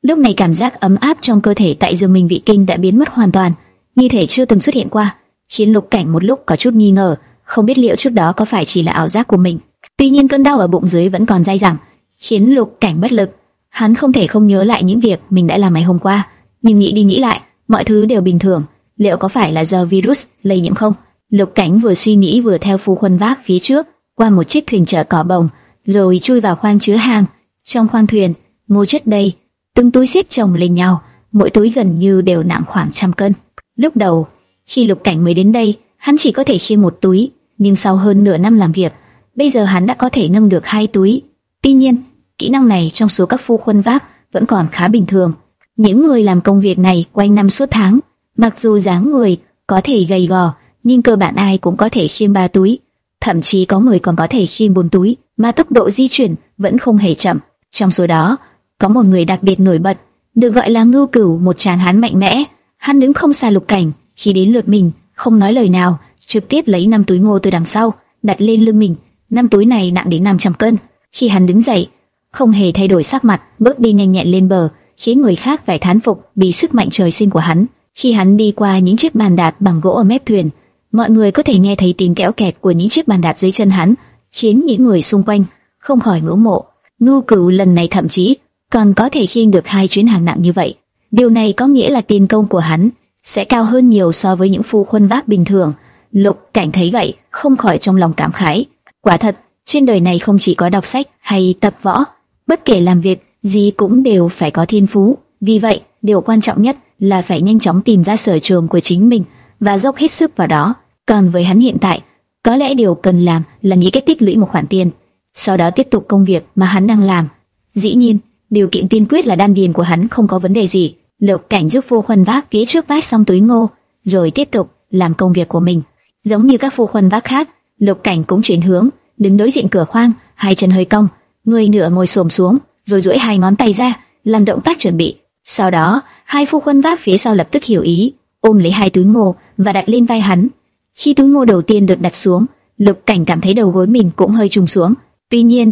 lúc này cảm giác ấm áp trong cơ thể tại giường mình vị kinh đã biến mất hoàn toàn, như thể chưa từng xuất hiện qua khiến Lục Cảnh một lúc có chút nghi ngờ, không biết liệu trước đó có phải chỉ là ảo giác của mình. Tuy nhiên cơn đau ở bụng dưới vẫn còn dai dẳng, khiến Lục Cảnh bất lực. Hắn không thể không nhớ lại những việc mình đã làm ngày hôm qua, nhưng nghĩ đi nghĩ lại, mọi thứ đều bình thường. Liệu có phải là do virus lây nhiễm không? Lục Cảnh vừa suy nghĩ vừa theo phu quân vác phía trước, qua một chiếc thuyền chở cỏ bồng, rồi chui vào khoang chứa hàng. Trong khoang thuyền, ngô chất đầy, từng túi xếp chồng lên nhau, mỗi túi gần như đều nặng khoảng trăm cân. Lúc đầu, khi Lục Cảnh mới đến đây, hắn chỉ có thể khiêng một túi, nhưng sau hơn nửa năm làm việc, bây giờ hắn đã có thể nâng được hai túi. Tuy nhiên, kỹ năng này trong số các phu quân vác vẫn còn khá bình thường. Những người làm công việc này quanh năm suốt tháng, mặc dù dáng người có thể gầy gò, nhưng cơ bản ai cũng có thể khiêng ba túi, thậm chí có người còn có thể khiêng bốn túi, mà tốc độ di chuyển vẫn không hề chậm. Trong số đó, có một người đặc biệt nổi bật, được gọi là Ngưu Cửu, một chàng hán mạnh mẽ. Hắn đứng không xa Lục Cảnh, Khi đến lượt mình, không nói lời nào, trực tiếp lấy năm túi ngô từ đằng sau, đặt lên lưng mình. Năm túi này nặng đến 500 cân. Khi hắn đứng dậy, không hề thay đổi sắc mặt, bước đi nhanh nhẹn lên bờ, khiến người khác phải thán phục vì sức mạnh trời sinh của hắn. Khi hắn đi qua những chiếc bàn đạp bằng gỗ ở mép thuyền, mọi người có thể nghe thấy tiếng kéo kẹt của những chiếc bàn đạp dưới chân hắn, khiến những người xung quanh không khỏi ngưỡng mộ. Ngu Cửu lần này thậm chí còn có thể khiêng được hai chuyến hàng nặng như vậy. Điều này có nghĩa là tiền công của hắn sẽ cao hơn nhiều so với những phu khuân vác bình thường. Lục Cảnh thấy vậy, không khỏi trong lòng cảm khái. Quả thật, trên đời này không chỉ có đọc sách hay tập võ, bất kể làm việc gì cũng đều phải có thiên phú. Vì vậy, điều quan trọng nhất là phải nhanh chóng tìm ra sở trường của chính mình và dốc hết sức vào đó. Còn với hắn hiện tại, có lẽ điều cần làm là nghĩ cách tích lũy một khoản tiền, sau đó tiếp tục công việc mà hắn đang làm. Dĩ nhiên, điều kiện tiên quyết là đan điền của hắn không có vấn đề gì. Lục Cảnh giúp phu khuân vác phía trước vác xong túi ngô, rồi tiếp tục làm công việc của mình. Giống như các phu khuân vác khác, Lục Cảnh cũng chuyển hướng, đứng đối diện cửa khoang, hai chân hơi cong, người nửa ngồi xổm xuống, rồi duỗi hai ngón tay ra, làm động tác chuẩn bị. Sau đó, hai phu quân vác phía sau lập tức hiểu ý, ôm lấy hai túi ngô và đặt lên vai hắn. Khi túi ngô đầu tiên được đặt xuống, Lục Cảnh cảm thấy đầu gối mình cũng hơi trùng xuống. Tuy nhiên,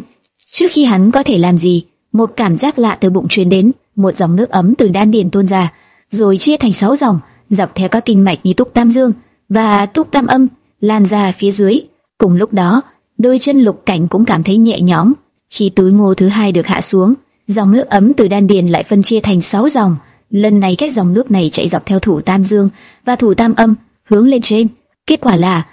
trước khi hắn có thể làm gì, một cảm giác lạ từ bụng truyền đến, một dòng nước ấm từ đan điền tuôn ra, rồi chia thành sáu dòng, dọc theo các kinh mạch như túc tam dương và túc tam âm, lan ra phía dưới. Cùng lúc đó, đôi chân Lục Cảnh cũng cảm thấy nhẹ nhõm. Khi túi ngô thứ hai được hạ xuống, dòng nước ấm từ đan điền lại phân chia thành sáu dòng. Lần này các dòng nước này chạy dọc theo thủ tam dương và thủ tam âm, hướng lên trên. Kết quả là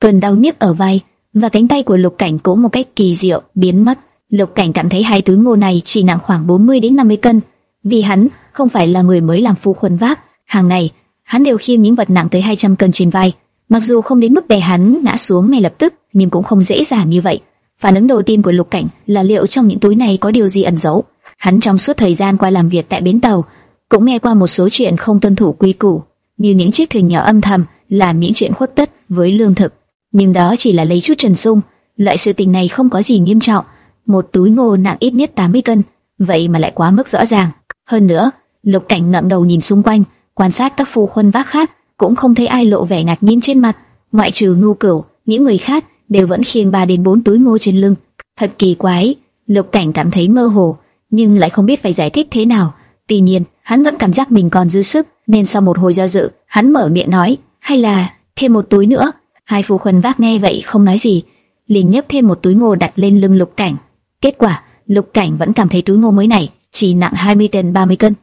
cơn đau nhức ở vai và cánh tay của Lục Cảnh cố một cách kỳ diệu biến mất. Lục Cảnh cảm thấy hai túi ngô này chỉ nặng khoảng 40 đến 50 cân, vì hắn không phải là người mới làm phu khuân vác, hàng ngày hắn đều khiêng những vật nặng tới 200 cân trên vai. Mặc dù không đến mức đè hắn ngã xuống ngay lập tức, nhưng cũng không dễ dàng như vậy. Phản ứng đầu tiên của Lục Cảnh là liệu trong những túi này có điều gì ẩn giấu. Hắn trong suốt thời gian qua làm việc tại bến tàu, cũng nghe qua một số chuyện không tuân thủ quy củ, như những chiếc thuyền nhỏ âm thầm làm những chuyện khuất tất với lương thực. Nhưng đó chỉ là lấy chút trần sung, loại sự tình này không có gì nghiêm trọng. Một túi ngô nặng ít nhất 80 cân, vậy mà lại quá mức rõ ràng. Hơn nữa, Lục Cảnh ngẩng đầu nhìn xung quanh, quan sát các phu khuân vác khác, cũng không thấy ai lộ vẻ ngạc nhiên trên mặt, ngoại trừ Ngưu Cửu, những người khác đều vẫn khiêng ba đến bốn túi ngô trên lưng. Thật kỳ quái, Lục Cảnh cảm thấy mơ hồ, nhưng lại không biết phải giải thích thế nào. Tuy nhiên, hắn vẫn cảm giác mình còn dư sức, nên sau một hồi do dự, hắn mở miệng nói, hay là thêm một túi nữa. Hai phu khuân vác nghe vậy không nói gì, liền nhấc thêm một túi ngô đặt lên lưng Lục Cảnh. Kết quả, Lục Cảnh vẫn cảm thấy túi ngô mới này chỉ nặng 20 đến 30 cân.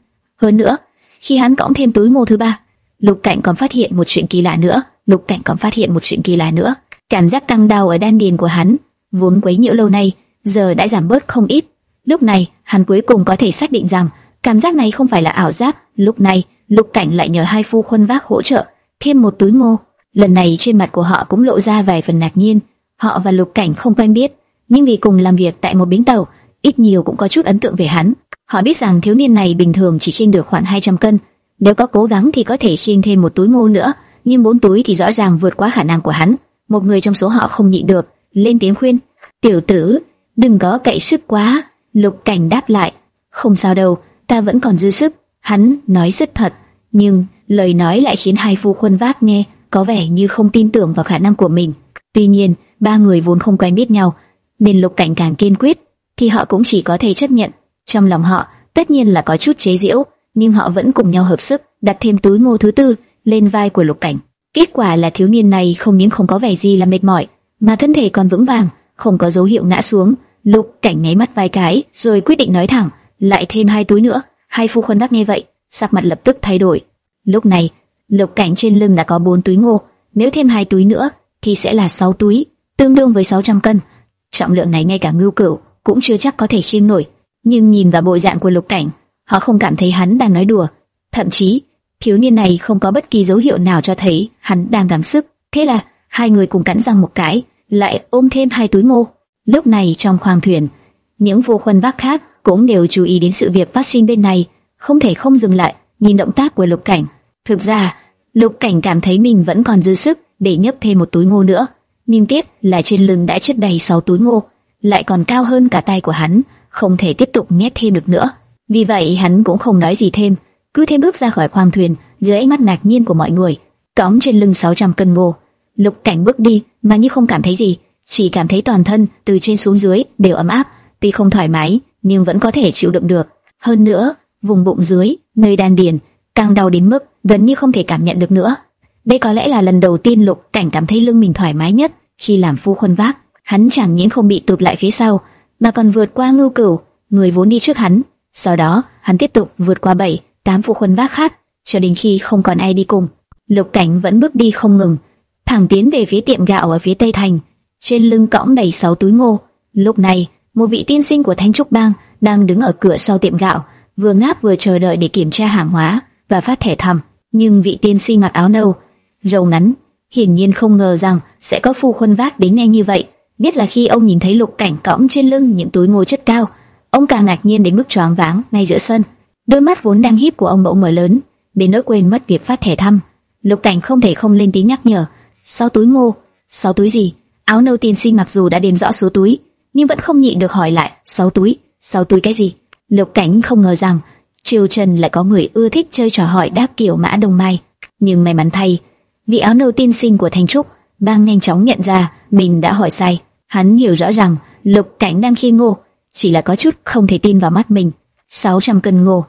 Hơn nữa, khi hắn cõng thêm túi ngô thứ ba, Lục Cảnh còn phát hiện một chuyện kỳ lạ nữa. Lục Cảnh còn phát hiện một chuyện kỳ lạ nữa. Cảm giác căng đau ở đan điền của hắn, vốn quấy nhiễu lâu nay, giờ đã giảm bớt không ít. Lúc này, hắn cuối cùng có thể xác định rằng cảm giác này không phải là ảo giác. Lúc này, Lục Cảnh lại nhờ hai phu khuân vác hỗ trợ thêm một túi ngô. Lần này trên mặt của họ cũng lộ ra vài phần ngạc nhiên. Họ và Lục Cảnh không quen biết, nhưng vì cùng làm việc tại một bến tàu, ít nhiều cũng có chút ấn tượng về hắn. Họ biết rằng thiếu niên này bình thường chỉ khiêng được khoảng 200 cân, nếu có cố gắng thì có thể khiêng thêm một túi ngô nữa, nhưng bốn túi thì rõ ràng vượt quá khả năng của hắn. Một người trong số họ không nhịn được, lên tiếng khuyên: "Tiểu tử, đừng có cậy sức quá." Lục Cảnh đáp lại: "Không sao đâu, ta vẫn còn dư sức." Hắn nói rất thật, nhưng lời nói lại khiến hai phu khuân vác nghe có vẻ như không tin tưởng vào khả năng của mình. Tuy nhiên, ba người vốn không quen biết nhau, nên Lục Cảnh càng kiên quyết, thì họ cũng chỉ có thể chấp nhận. Trong lòng họ, tất nhiên là có chút chế giễu, nhưng họ vẫn cùng nhau hợp sức đặt thêm túi ngô thứ tư lên vai của Lục Cảnh. Kết quả là thiếu niên này không những không có vẻ gì là mệt mỏi, mà thân thể còn vững vàng, không có dấu hiệu ngã xuống. Lục Cảnh nháy mắt vài cái, rồi quyết định nói thẳng, lại thêm hai túi nữa. Hai phu khuân đắc nghe vậy, sắc mặt lập tức thay đổi. Lúc này, Lục Cảnh trên lưng đã có bốn túi ngô, nếu thêm hai túi nữa thì sẽ là sáu túi, tương đương với 600 cân. Trọng lượng này ngay cả Ngưu Cửu cũng chưa chắc có thể khiêng nổi, nhưng nhìn vào bộ dạng của Lục Cảnh, họ không cảm thấy hắn đang nói đùa. Thậm chí, thiếu niên này không có bất kỳ dấu hiệu nào cho thấy hắn đang gắng sức. Thế là hai người cùng cắn răng một cái, lại ôm thêm hai túi ngô. Lúc này trong khoang thuyền, những vô khuân vác khác cũng đều chú ý đến sự việc phát sinh bên này, không thể không dừng lại nhìn động tác của Lục Cảnh. Thực ra, Lục Cảnh cảm thấy mình vẫn còn dư sức để nhấp thêm một túi ngô nữa. Nhưng tiếc là trên lưng đã chất đầy 6 túi ngô, lại còn cao hơn cả tay của hắn, không thể tiếp tục nhét thêm được nữa. Vì vậy hắn cũng không nói gì thêm, cứ thêm bước ra khỏi khoang thuyền dưới ánh mắt ngạc nhiên của mọi người. cõng trên lưng 600 cân ngô. Lục Cảnh bước đi mà như không cảm thấy gì, chỉ cảm thấy toàn thân từ trên xuống dưới đều ấm áp, tuy không thoải mái nhưng vẫn có thể chịu đựng được. Hơn nữa, vùng bụng dưới, nơi đan điền, càng đau đến mức gần như không thể cảm nhận được nữa. Đây có lẽ là lần đầu tiên Lục Cảnh cảm thấy lưng mình thoải mái nhất khi làm phu khuân vác. Hắn chẳng những không bị tụt lại phía sau, mà còn vượt qua Ngưu Cửu, người vốn đi trước hắn. Sau đó, hắn tiếp tục vượt qua bảy, tám phụ khuân vác khác, cho đến khi không còn ai đi cùng. Lục Cảnh vẫn bước đi không ngừng, thẳng tiến về phía tiệm gạo ở phía tây thành, trên lưng cõng đầy sáu túi ngô. Lúc này, một vị tiên sinh của Thanh trúc bang đang đứng ở cửa sau tiệm gạo, vừa ngáp vừa chờ đợi để kiểm tra hàng hóa và phát thẻ thầm. Nhưng vị tiên sinh mặc áo nâu, râu ngắn, hiển nhiên không ngờ rằng sẽ có phu khuân vác đến nhanh như vậy. Biết là khi ông nhìn thấy Lục Cảnh cõng trên lưng những túi ngô chất cao, ông càng ngạc nhiên đến mức choáng váng ngay giữa sân. Đôi mắt vốn đang híp của ông bỗng mở lớn, đến nỗi quên mất việc phát thẻ thăm. Lục Cảnh không thể không lên tiếng nhắc nhở. Sáu túi ngô, sáu túi gì? Áo nâu tiên sinh mặc dù đã đếm rõ số túi, nhưng vẫn không nhịn được hỏi lại, sáu túi, sáu túi cái gì? Lục Cảnh không ngờ rằng Triều Trần lại có người ưa thích chơi trò hỏi đáp kiểu mã đồng mai, nhưng may mắn thay, vị áo nâu tiên sinh của Thành Trúc đang nhanh chóng nhận ra mình đã hỏi sai. Hắn hiểu rõ rằng Lục Cảnh đang khi ngô, chỉ là có chút không thể tin vào mắt mình. 600 cân ngô,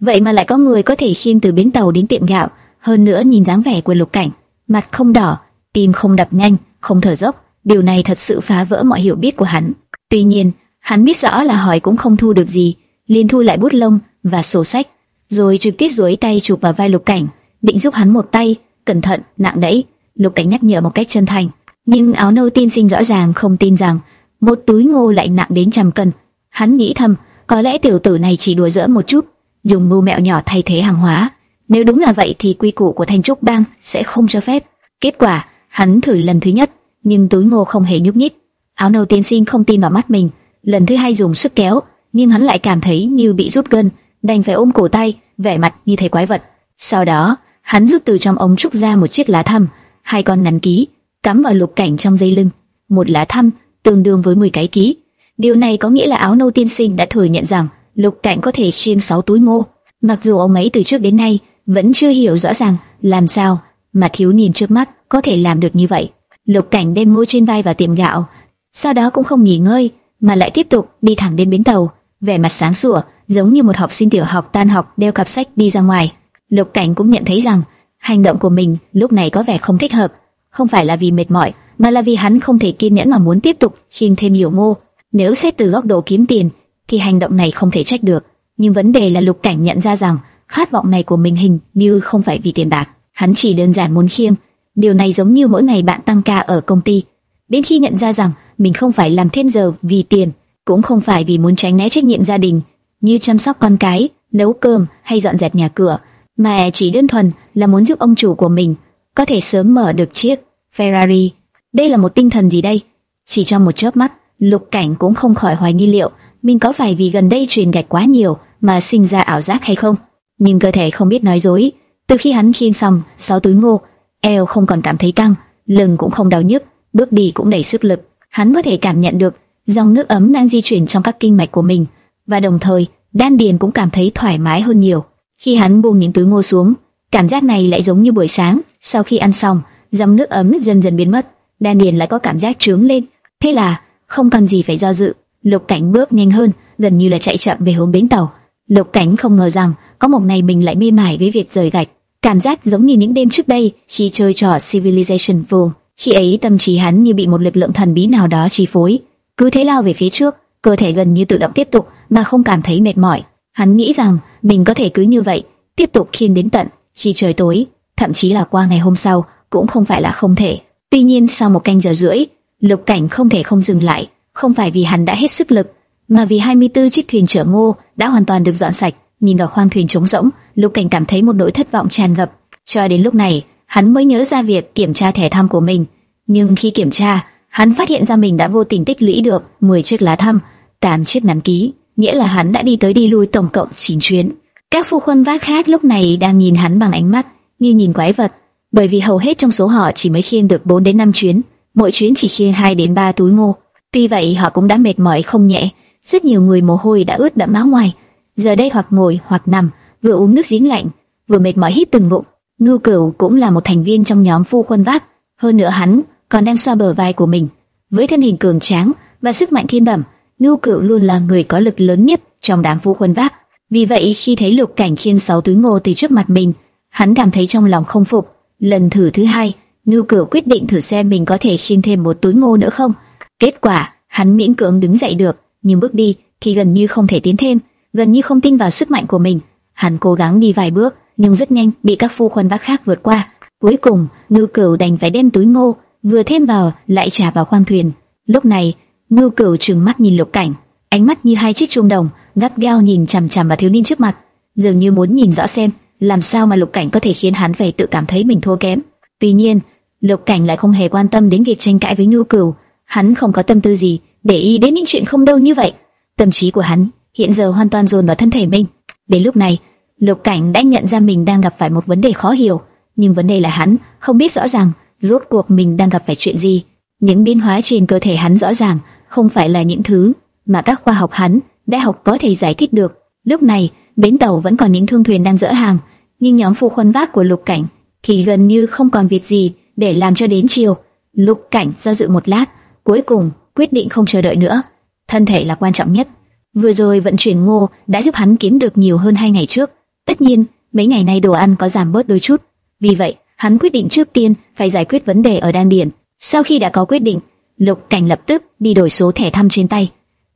vậy mà lại có người có thể khiêng từ bến tàu đến tiệm gạo. Hơn nữa nhìn dáng vẻ của Lục Cảnh, mặt không đỏ, tim không đập nhanh, không thở dốc, điều này thật sự phá vỡ mọi hiểu biết của hắn. Tuy nhiên, hắn biết rõ là hỏi cũng không thu được gì, liền thu lại bút lông và sổ sách, rồi trực tiếp duỗi tay chụp vào vai Lục Cảnh, định giúp hắn một tay, cẩn thận, nặng đẩy. Lục Cảnh nhắc nhở một cách chân thành, nhưng áo nâu tin sinh rõ ràng không tin rằng một túi ngô lại nặng đến trăm cân. Hắn nghĩ thầm, có lẽ tiểu tử này chỉ đùa giỡn một chút, dùng mưu mẹo nhỏ thay thế hàng hóa. Nếu đúng là vậy thì quy củ của Thanh Trúc Bang sẽ không cho phép. Kết quả, hắn thử lần thứ nhất, nhưng túi ngô không hề nhúc nhích. Áo nâu tiên sinh không tin vào mắt mình, lần thứ hai dùng sức kéo, nhưng hắn lại cảm thấy như bị rút gân, đành phải ôm cổ tay, vẻ mặt như thể quái vật. Sau đó, hắn rút từ trong ống trúc ra một chiếc lá thăm, hai con ngắn ký, cắm vào lục cảnh trong dây lưng. Một lá thăm tương đương với 10 cái ký. Điều này có nghĩa là áo nâu tiên sinh đã thừa nhận rằng lục cảnh có thể chiêm sáu túi mô. Mặc dù ông ấy từ trước đến nay vẫn chưa hiểu rõ ràng làm sao mà thiếu niên trước mắt có thể làm được như vậy. Lục cảnh đem ngô trên vai vào tiệm gạo, sau đó cũng không nghỉ ngơi mà lại tiếp tục đi thẳng đến bến tàu, vẻ mặt sáng sủa, giống như một học sinh tiểu học tan học đeo cặp sách đi ra ngoài. Lục cảnh cũng nhận thấy rằng hành động của mình lúc này có vẻ không thích hợp, không phải là vì mệt mỏi, mà là vì hắn không thể kiên nhẫn mà muốn tiếp tục chiêm thêm nhiều ngô. Nếu xét từ góc độ kiếm tiền, thì hành động này không thể trách được. Nhưng vấn đề là Lục Cảnh nhận ra rằng khát vọng này của mình hình như không phải vì tiền bạc, hắn chỉ đơn giản muốn khiêm. Điều này giống như mỗi ngày bạn tăng ca ở công ty, đến khi nhận ra rằng mình không phải làm thêm giờ vì tiền, cũng không phải vì muốn tránh né trách nhiệm gia đình, như chăm sóc con cái, nấu cơm hay dọn dẹp nhà cửa, mà chỉ đơn thuần là muốn giúp ông chủ của mình có thể sớm mở được chiếc Ferrari. Đây là một tinh thần gì đây? Chỉ trong một chớp mắt, Lục Cảnh cũng không khỏi hoài nghi liệu mình có phải vì gần đây truyền gạch quá nhiều mà sinh ra ảo giác hay không. Nhưng cơ thể không biết nói dối. Từ khi hắn khiêng xong sáu túi ngô, eo không còn cảm thấy căng, lưng cũng không đau nhức, bước đi cũng đầy sức lực. Hắn có thể cảm nhận được dòng nước ấm đang di chuyển trong các kinh mạch của mình, và đồng thời đan điền cũng cảm thấy thoải mái hơn nhiều. Khi hắn buông những túi ngô xuống, cảm giác này lại giống như buổi sáng sau khi ăn xong dòng nước ấm dần dần biến mất, đan điền lại có cảm giác trướng lên. Thế là không cần gì phải do dự, Lục Cảnh bước nhanh hơn, gần như là chạy chậm về hướng bến tàu. Lục Cảnh không ngờ rằng có một ngày mình lại mê mải với việc rời gạch, cảm giác giống như những đêm trước đây khi chơi trò Civilization vô. Khi ấy tâm trí hắn như bị một lực lượng thần bí nào đó chi phối, cứ thế lao về phía trước, cơ thể gần như tự động tiếp tục mà không cảm thấy mệt mỏi. Hắn nghĩ rằng mình có thể cứ như vậy tiếp tục khiên đến tận khi trời tối, thậm chí là qua ngày hôm sau cũng không phải là không thể. Tuy nhiên sau một canh giờ rưỡi, Lục Cảnh không thể không dừng lại, không phải vì hắn đã hết sức lực, mà vì 24 chiếc thuyền chở ngô đã hoàn toàn được dọn sạch. Nhìn vào khoang thuyền trống rỗng, Lục Cảnh cảm thấy một nỗi thất vọng tràn ngập. Cho đến lúc này, hắn mới nhớ ra việc kiểm tra thẻ thăm của mình. Nhưng khi kiểm tra, hắn phát hiện ra mình đã vô tình tích lũy được 10 chiếc lá thăm, 8 chiếc nhắn ký, nghĩa là hắn đã đi tới đi lui tổng cộng 9 chuyến. Các phu khuân vác khác lúc này đang nhìn hắn bằng ánh mắt như nhìn quái vật bởi vì hầu hết trong số họ chỉ mới khiêng được 4 đến 5 chuyến, mỗi chuyến chỉ khiêng 2 đến 3 túi ngô. Tuy vậy họ cũng đã mệt mỏi không nhẹ, rất nhiều người mồ hôi đã ướt đẫm áo ngoài. Giờ đây hoặc ngồi hoặc nằm, vừa uống nước giếng lạnh, vừa mệt mỏi hít từng ngụm. Ngưu Cửu cũng là một thành viên trong nhóm phu quân vác, hơn nữa hắn còn đang xoa bờ vai của mình. Với thân hình cường tráng và sức mạnh thiên bẩm, Ngưu Cửu luôn là người có lực lớn nhất trong đám phu quân vác. Vì vậy khi thấy Lục Cảnh khiên sáu túi ngô từ trước mặt mình, hắn cảm thấy trong lòng không phục. Lần thử thứ hai, Ngưu Cửu quyết định thử xem mình có thể khiêng thêm một túi ngô nữa không. Kết quả, hắn miễn cưỡng đứng dậy được, nhưng bước đi thì gần như không thể tiến thêm, gần như không tin vào sức mạnh của mình. Hắn cố gắng đi vài bước, nhưng rất nhanh bị các phu quân vác khác vượt qua. Cuối cùng, Ngưu Cửu đành phải đem túi ngô vừa thêm vào lại trả vào khoang thuyền. Lúc này, Ngưu Cửu trừng mắt nhìn Lục Cảnh, ánh mắt như hai chiếc chuông đồng, gắt gao nhìn chằm chằm vào thiếu niên trước mặt, dường như muốn nhìn rõ xem làm sao mà Lục Cảnh có thể khiến hắn phải tự cảm thấy mình thua kém. Tuy nhiên, Lục Cảnh lại không hề quan tâm đến việc tranh cãi với Ngưu Cửu, hắn không có tâm tư gì để ý đến những chuyện không đâu như vậy. Tâm trí của hắn hiện giờ hoàn toàn dồn vào thân thể mình. Đến lúc này, Lục Cảnh đã nhận ra mình đang gặp phải một vấn đề khó hiểu, nhưng vấn đề là hắn không biết rõ ràng rốt cuộc mình đang gặp phải chuyện gì. Những biến hóa trên cơ thể hắn rõ ràng không phải là những thứ mà các khoa học hắn đại học có thể giải thích được. Lúc này, bến tàu vẫn còn những thương thuyền đang dỡ hàng, nhưng nhóm phụ khuân vác của Lục Cảnh thì gần như không còn việc gì để làm cho đến chiều. Lục Cảnh do dự một lát, cuối cùng quyết định không chờ đợi nữa. Thân thể là quan trọng nhất. Vừa rồi vận chuyển ngô đã giúp hắn kiếm được nhiều hơn hai ngày trước. Tất nhiên, mấy ngày nay đồ ăn có giảm bớt đôi chút. Vì vậy, hắn quyết định trước tiên phải giải quyết vấn đề ở đan điền. Sau khi đã có quyết định, Lục Cảnh lập tức đi đổi số thẻ thăm trên tay.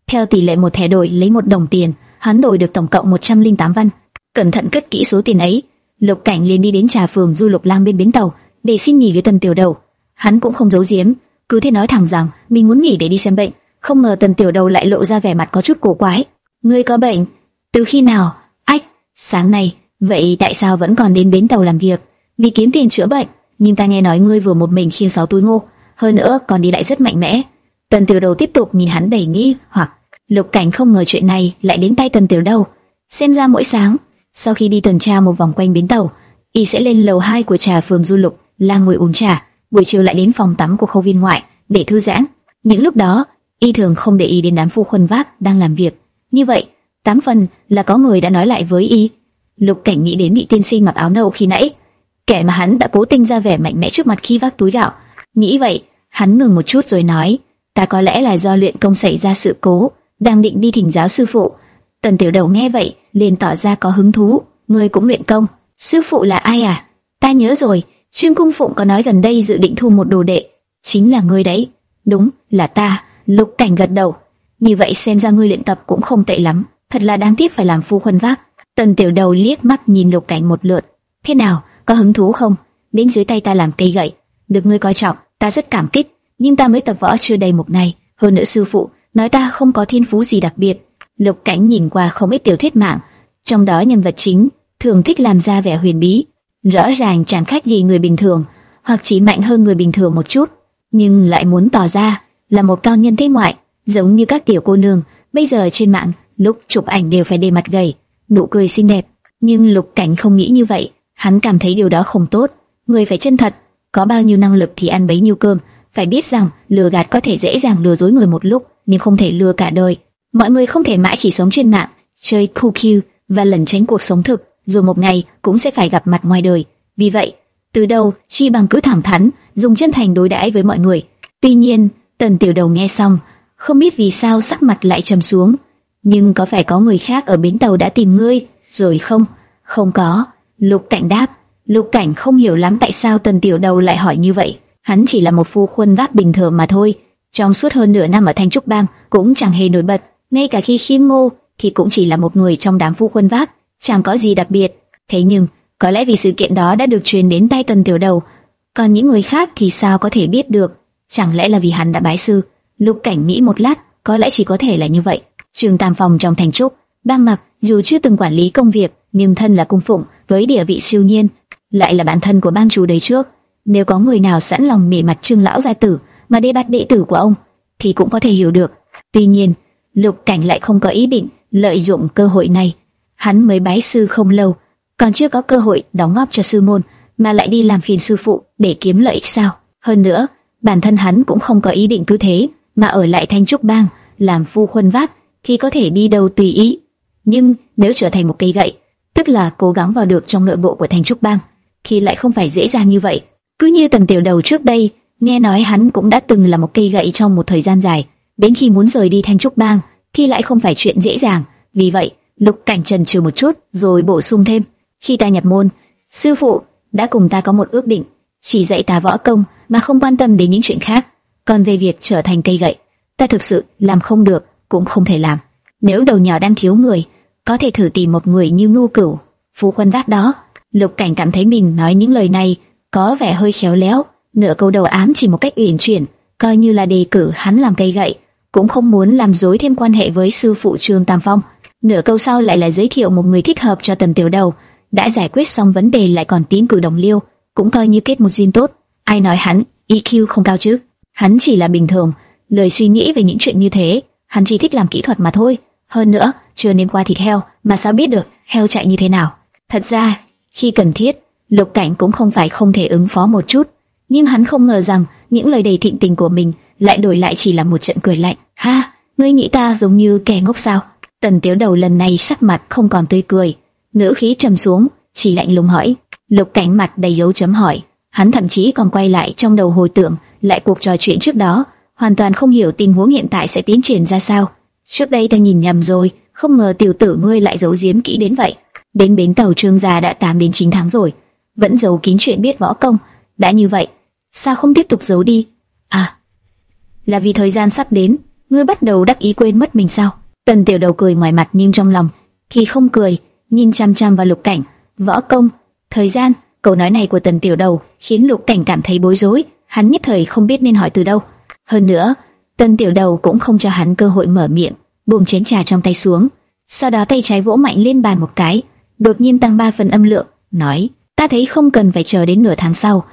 Theo tỷ lệ một thẻ đổi lấy một đồng tiền, hắn đổi được tổng cộng 108 văn. Cẩn thận cất kỹ số tiền ấy, Lục Cảnh liền đi đến trà phường du lục lang bên bến tàu để xin nghỉ với Tần Tiểu Đầu. Hắn cũng không giấu giếm, cứ thế nói thẳng rằng mình muốn nghỉ để đi xem bệnh. Không ngờ Tần Tiểu Đầu lại lộ ra vẻ mặt có chút cổ quái. Ngươi có bệnh? Từ khi nào? Ách, sáng nay. Vậy tại sao vẫn còn đến bến tàu làm việc? Vì kiếm tiền chữa bệnh. Nhưng ta nghe nói ngươi vừa một mình khiêng sáu túi ngô, hơn nữa còn đi lại rất mạnh mẽ. Tần Tiểu Đầu tiếp tục nhìn hắn đầy nghi hoặc Lục Cảnh không ngờ chuyện này lại đến tay Tần Tiểu Đầu. Xem ra mỗi sáng, sau khi đi tuần tra một vòng quanh bến tàu, y sẽ lên lầu 2 của trà phường du lục, lang ngồi uống trà, buổi chiều lại đến phòng tắm của khâu viên ngoại để thư giãn. Những lúc đó, y thường không để ý đến đám phu khuân vác đang làm việc. Như vậy, tám phần là có người đã nói lại với y. Lục Cảnh nghĩ đến vị tiên sinh mặc áo nâu khi nãy, kẻ mà hắn đã cố tình ra vẻ mạnh mẽ trước mặt khi vác túi gạo. Nghĩ vậy, hắn ngừng một chút rồi nói: "Ta có lẽ là do luyện công xảy ra sự cố." đang định đi thỉnh giáo sư phụ. Tần Tiểu Đầu nghe vậy, liền tỏ ra có hứng thú. Ngươi cũng luyện công, sư phụ là ai à? Ta nhớ rồi, Trương Cung Phụng có nói gần đây dự định thu một đồ đệ, chính là ngươi đấy. Đúng, là ta. Lục Cảnh gật đầu. Như vậy xem ra ngươi luyện tập cũng không tệ lắm. Thật là đáng tiếc phải làm phu khuân vác. Tần Tiểu Đầu liếc mắt nhìn Lục Cảnh một lượt. Thế nào, có hứng thú không? Đến dưới tay ta làm cây gậy, được ngươi coi trọng, ta rất cảm kích. Nhưng ta mới tập võ chưa đầy một ngày, hơn nữa sư phụ nói ta không có thiên phú gì đặc biệt. Lục Cảnh nhìn qua không ít tiểu thuyết mạng, trong đó nhân vật chính thường thích làm ra vẻ huyền bí, rõ ràng chẳng khác gì người bình thường, hoặc chỉ mạnh hơn người bình thường một chút, nhưng lại muốn tỏ ra là một cao nhân thế ngoại, giống như các tiểu cô nương bây giờ trên mạng lúc chụp ảnh đều phải để mặt gầy, nụ cười xinh đẹp. Nhưng Lục Cảnh không nghĩ như vậy, hắn cảm thấy điều đó không tốt. Người phải chân thật, có bao nhiêu năng lực thì ăn bấy nhiêu cơm, phải biết rằng lừa gạt có thể dễ dàng lừa dối người một lúc, nhưng không thể lừa cả đời. Mọi người không thể mãi chỉ sống trên mạng, chơi QQ và lẩn tránh cuộc sống thực, rồi một ngày cũng sẽ phải gặp mặt ngoài đời. Vì vậy, từ đầu chi bằng cứ thẳng thắn, dùng chân thành đối đãi với mọi người. Tuy nhiên, Tần Tiểu Đầu nghe xong, không biết vì sao sắc mặt lại trầm xuống. Nhưng có phải có người khác ở bến tàu đã tìm ngươi rồi không? Không có. Lục Cảnh đáp. Lục Cảnh không hiểu lắm tại sao Tần Tiểu Đầu lại hỏi như vậy. Hắn chỉ là một phu khuân vác bình thường mà thôi. Trong suốt hơn nửa năm ở Thanh Trúc Bang cũng chẳng hề nổi bật, ngay cả khi khiêm ngô thì cũng chỉ là một người trong đám phu quân vác, chẳng có gì đặc biệt. Thế nhưng, có lẽ vì sự kiện đó đã được truyền đến tay Tần Tiểu Đầu, còn những người khác thì sao có thể biết được? Chẳng lẽ là vì hắn đã bái sư? Lục Cảnh nghĩ một lát, có lẽ chỉ có thể là như vậy. Trường Tam Phòng trong thành Trúc, Bang Mặc dù chưa từng quản lý công việc, nhưng thân là cung phụng với địa vị siêu nhiên, lại là bản thân của bang chủ đấy trước. Nếu có người nào sẵn lòng mỉ mặt Trương lão gia tử, mà đê bạt đệ tử của ông thì cũng có thể hiểu được. Tuy nhiên, Lục Cảnh lại không có ý định lợi dụng cơ hội này. Hắn mới bái sư không lâu, còn chưa có cơ hội đóng góp cho sư môn, mà lại đi làm phiền sư phụ để kiếm lợi ích sao? Hơn nữa, bản thân hắn cũng không có ý định cứ thế mà ở lại Thanh Trúc Bang làm phu khuân vác khi có thể đi đâu tùy ý. Nhưng nếu trở thành một cây gậy, tức là cố gắng vào được trong nội bộ của Thanh Trúc Bang, thì lại không phải dễ dàng như vậy. Cứ như tần tiểu đầu trước đây, nghe nói hắn cũng đã từng là một cây gậy trong một thời gian dài, đến khi muốn rời đi Thanh Trúc Bang thì lại không phải chuyện dễ dàng. Vì vậy, Lục Cảnh trần trừ một chút, rồi bổ sung thêm: khi ta nhập môn, sư phụ đã cùng ta có một ước định, chỉ dạy ta võ công mà không quan tâm đến những chuyện khác. Còn về việc trở thành cây gậy, ta thực sự làm không được, cũng không thể làm. Nếu đầu nhỏ đang thiếu người, có thể thử tìm một người như Ngưu Cửu, Phú Quân Vác đó. Lục Cảnh cảm thấy mình nói những lời này có vẻ hơi khéo léo, nửa câu đầu ám chỉ một cách uyển chuyển, coi như là đề cử hắn làm cây gậy, cũng không muốn làm dối thêm quan hệ với sư phụ Trương Tam Phong. Nửa câu sau lại là giới thiệu một người thích hợp cho Tần Tiểu Đầu, đã giải quyết xong vấn đề lại còn tín cử đồng liêu, cũng coi như kết một duyên tốt. Ai nói hắn EQ không cao chứ? Hắn chỉ là bình thường, lời suy nghĩ về những chuyện như thế, hắn chỉ thích làm kỹ thuật mà thôi. Hơn nữa, chưa nếm qua thịt heo, mà sao biết được heo chạy như thế nào? Thật ra, khi cần thiết, Lục Cảnh cũng không phải không thể ứng phó một chút, nhưng hắn không ngờ rằng những lời đầy thịnh tình của mình lại đổi lại chỉ là một trận cười lạnh. Ha, ngươi nghĩ ta giống như kẻ ngốc sao? Tần Tiếu Đầu lần này sắc mặt không còn tươi cười, ngữ khí trầm xuống, chỉ lạnh lùng hỏi. Lục Cảnh mặt đầy dấu chấm hỏi, hắn thậm chí còn quay lại trong đầu hồi tưởng lại cuộc trò chuyện trước đó, hoàn toàn không hiểu tình huống hiện tại sẽ tiến triển ra sao. Trước đây ta nhìn nhầm rồi, không ngờ tiểu tử ngươi lại giấu giếm kỹ đến vậy. Đến bến tàu Trương gia đã 8 đến 9 tháng rồi, vẫn giấu kín chuyện biết võ công, đã như vậy, sao không tiếp tục giấu đi? À, là vì thời gian sắp đến, ngươi bắt đầu đắc ý quên mất mình sao? Tần Tiểu Đầu cười ngoài mặt nhưng trong lòng thì không cười, nhìn chăm chăm vào Lục Cảnh, võ công, thời gian, câu nói này của Tần Tiểu Đầu khiến Lục Cảnh cảm thấy bối rối, hắn nhất thời không biết nên hỏi từ đâu. Hơn nữa, Tần Tiểu Đầu cũng không cho hắn cơ hội mở miệng, buông chén trà trong tay xuống, sau đó tay trái vỗ mạnh lên bàn một cái, đột nhiên tăng ba phần âm lượng, nói: "Ta thấy không cần phải chờ đến nửa tháng sau,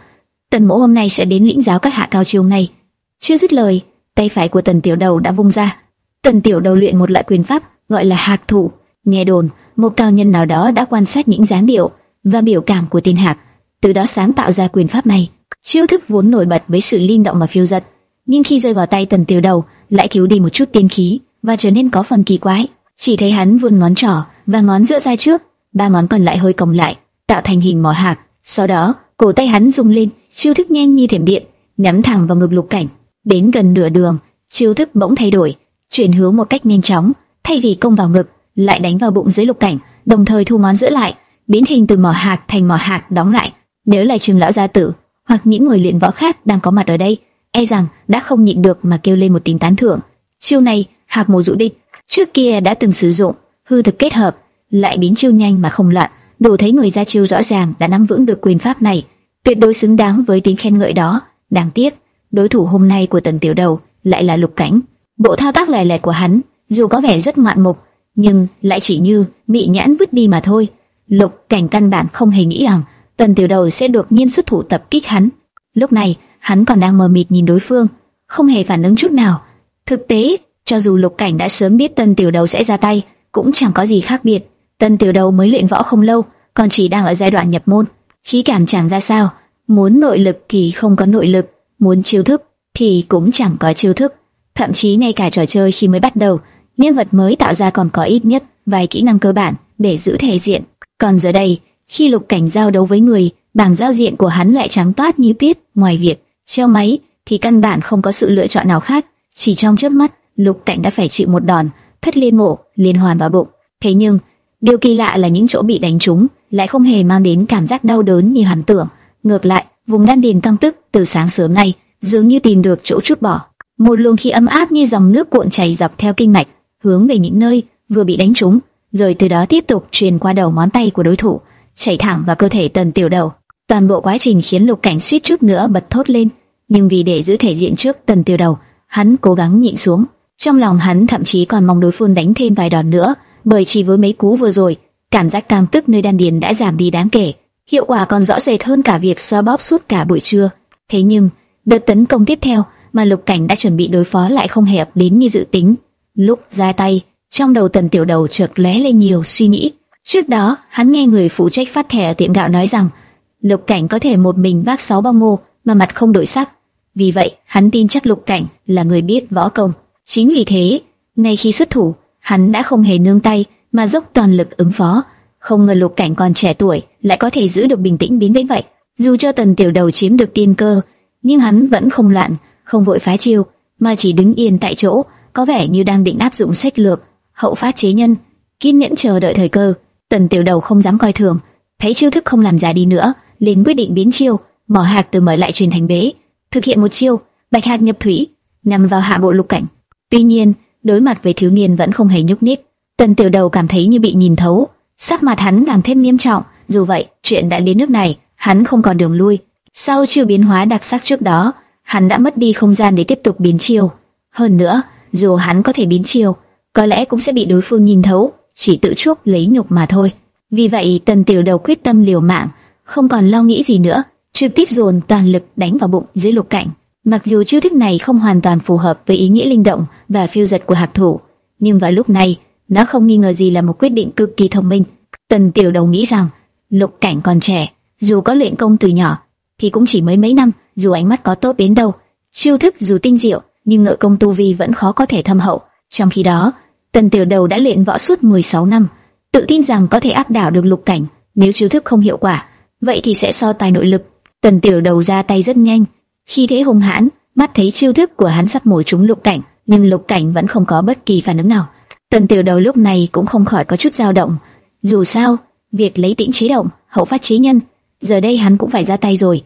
Tần Mỗ hôm nay sẽ đến lĩnh giáo các hạ cao chiều ngay." Chưa dứt lời, tay phải của Tần Tiểu Đầu đã vung ra. Tần Tiểu Đầu luyện một loại quyền pháp gọi là Hạc Thủ, nghe đồn một cao nhân nào đó đã quan sát những dáng điệu và biểu cảm của tiên hạc, từ đó sáng tạo ra quyền pháp này. Chiêu thức vốn nổi bật với sự linh động và phiêu giật, nhưng khi rơi vào tay Tần Tiểu Đầu lại thiếu đi một chút tiên khí và trở nên có phần kỳ quái. Chỉ thấy hắn vươn ngón trỏ và ngón giữa ra trước, ba ngón còn lại hơi còng lại, tạo thành hình mỏ hạc. Sau đó, cổ tay hắn rung lên, chiêu thức nhanh như thiểm điện, nhắm thẳng vào ngực Lục Cảnh. Đến gần nửa đường, chiêu thức bỗng thay đổi, chuyển hướng một cách nhanh chóng, thay vì công vào ngực, lại đánh vào bụng dưới Lục Cảnh, đồng thời thu ngón giữa lại, biến hình từ mỏ hạc thành mỏ hạc đóng lại. Nếu là trường lão gia tử hoặc những người luyện võ khác đang có mặt ở đây, e rằng đã không nhịn được mà kêu lên một tiếng tán thưởng. Chiêu này, hạc mồ dụ địch, trước kia đã từng sử dụng, hư thực kết hợp, lại biến chiêu nhanh mà không loạn, đủ thấy người ra chiêu rõ ràng đã nắm vững được quyền pháp này, tuyệt đối xứng đáng với tiếng khen ngợi đó. Đáng tiếc, đối thủ hôm nay của Tần Tiểu Đầu lại là Lục Cảnh. Bộ thao tác lè lẹt của hắn, dù có vẻ rất ngoạn mục, nhưng lại chỉ như mị nhãn vứt đi mà thôi. Lục Cảnh căn bản không hề nghĩ rằng Tần Tiểu Đầu sẽ đột nhiên xuất thủ tập kích hắn. Lúc này, hắn còn đang mờ mịt nhìn đối phương, không hề phản ứng chút nào. Thực tế, cho dù Lục Cảnh đã sớm biết Tần Tiểu Đầu sẽ ra tay, cũng chẳng có gì khác biệt. Tần Tiểu Đầu mới luyện võ không lâu, còn chỉ đang ở giai đoạn nhập môn, khí cảm chẳng ra sao. Muốn nội lực thì không có nội lực, muốn chiêu thức thì cũng chẳng có chiêu thức. Thậm chí ngay cả trò chơi khi mới bắt đầu, nhân vật mới tạo ra còn có ít nhất vài kỹ năng cơ bản để giữ thể diện. Còn giờ đây, khi Lục Cảnh giao đấu với người, bảng giao diện của hắn lại trắng toát như tiết. Ngoài việc treo máy, thì căn bản không có sự lựa chọn nào khác. Chỉ trong chớp mắt, Lục Cảnh đã phải chịu một đòn thất liên mộ liên hoàn vào bụng. Thế nhưng, điều kỳ lạ là những chỗ bị đánh trúng lại không hề mang đến cảm giác đau đớn như hắn tưởng. Ngược lại, vùng đan điền căng tức từ sáng sớm nay dường như tìm được chỗ chút bỏ. Một luồng khí ấm áp như dòng nước cuộn chảy dọc theo kinh mạch, hướng về những nơi vừa bị đánh trúng, rồi từ đó tiếp tục truyền qua đầu ngón tay của đối thủ, chảy thẳng vào cơ thể Tần Tiểu Đầu. Toàn bộ quá trình khiến Lục Cảnh suýt chút nữa bật thốt lên, nhưng vì để giữ thể diện trước Tần Tiểu Đầu, hắn cố gắng nhịn xuống. Trong lòng hắn thậm chí còn mong đối phương đánh thêm vài đòn nữa, bởi chỉ với mấy cú vừa rồi, cảm giác cam tức nơi đan điền đã giảm đi đáng kể, hiệu quả còn rõ rệt hơn cả việc xoa bóp suốt cả buổi trưa. Thế nhưng, đợt tấn công tiếp theo mà Lục Cảnh đã chuẩn bị đối phó lại không hẹp đến như dự tính. Lúc ra tay, trong đầu Tần Tiểu Đầu chợt lóe lên nhiều suy nghĩ. Trước đó, hắn nghe người phụ trách phát thẻ ở tiệm gạo nói rằng Lục Cảnh có thể một mình vác sáu bao ngô mà mặt không đổi sắc. Vì vậy, hắn tin chắc Lục Cảnh là người biết võ công. Chính vì thế, ngay khi xuất thủ, hắn đã không hề nương tay mà dốc toàn lực ứng phó. không ngờ Lục Cảnh còn trẻ tuổi lại có thể giữ được bình tĩnh biến đến vậy. Dù cho Tần Tiểu Đầu chiếm được tiên cơ, nhưng hắn vẫn không loạn, không vội phá chiêu, mà chỉ đứng yên tại chỗ, có vẻ như đang định áp dụng sách lược hậu phát chế nhân, kiên nhẫn chờ đợi thời cơ. Tần Tiểu Đầu không dám coi thường, thấy chiêu thức không làm giả đi nữa, liền quyết định biến chiêu, mở hạc từ mở lại truyền thành bế, thực hiện một chiêu bạch hạt nhập thủy, nhằm vào hạ bộ lục cảnh. Tuy nhiên, đối mặt với thiếu niên vẫn không hề nhúc nhích. Tần Tiểu Đầu cảm thấy như bị nhìn thấu, sắc mặt hắn càng thêm nghiêm trọng. Dù vậy, chuyện đã đến nước này, hắn không còn đường lui. Sau chiêu biến hóa đặc sắc trước đó, hắn đã mất đi không gian để tiếp tục biến chiêu. Hơn nữa, dù hắn có thể biến chiêu, có lẽ cũng sẽ bị đối phương nhìn thấu, chỉ tự chuốc lấy nhục mà thôi. Vì vậy, Tần Tiểu Đầu quyết tâm liều mạng, không còn lo nghĩ gì nữa, trực tiếp dồn toàn lực đánh vào bụng dưới lục cảnh. Mặc dù chiêu thức này không hoàn toàn phù hợp với ý nghĩa linh động và phiêu giật của hạc thủ, nhưng vào lúc này, nó không nghi ngờ gì là một quyết định cực kỳ thông minh. Tần Tiểu Đầu nghĩ rằng, Lục Cảnh còn trẻ, dù có luyện công từ nhỏ, thì cũng chỉ mới mấy năm, dù ánh mắt có tốt đến đâu, chiêu thức dù tinh diệu, nhưng ngựa công tu vi vẫn khó có thể thâm hậu. Trong khi đó, Tần Tiểu Đầu đã luyện võ suốt 16 năm, tự tin rằng có thể áp đảo được Lục Cảnh. Nếu chiêu thức không hiệu quả, vậy thì sẽ so tài nội lực. Tần Tiểu Đầu ra tay rất nhanh, khi thế hung hãn, mắt thấy chiêu thức của hắn sắp mổ trúng Lục Cảnh, nhưng Lục Cảnh vẫn không có bất kỳ phản ứng nào. Tần Tiểu Đầu lúc này cũng không khỏi có chút dao động. Dù sao, việc lấy tĩnh chế động, hậu phát chế nhân, giờ đây hắn cũng phải ra tay rồi.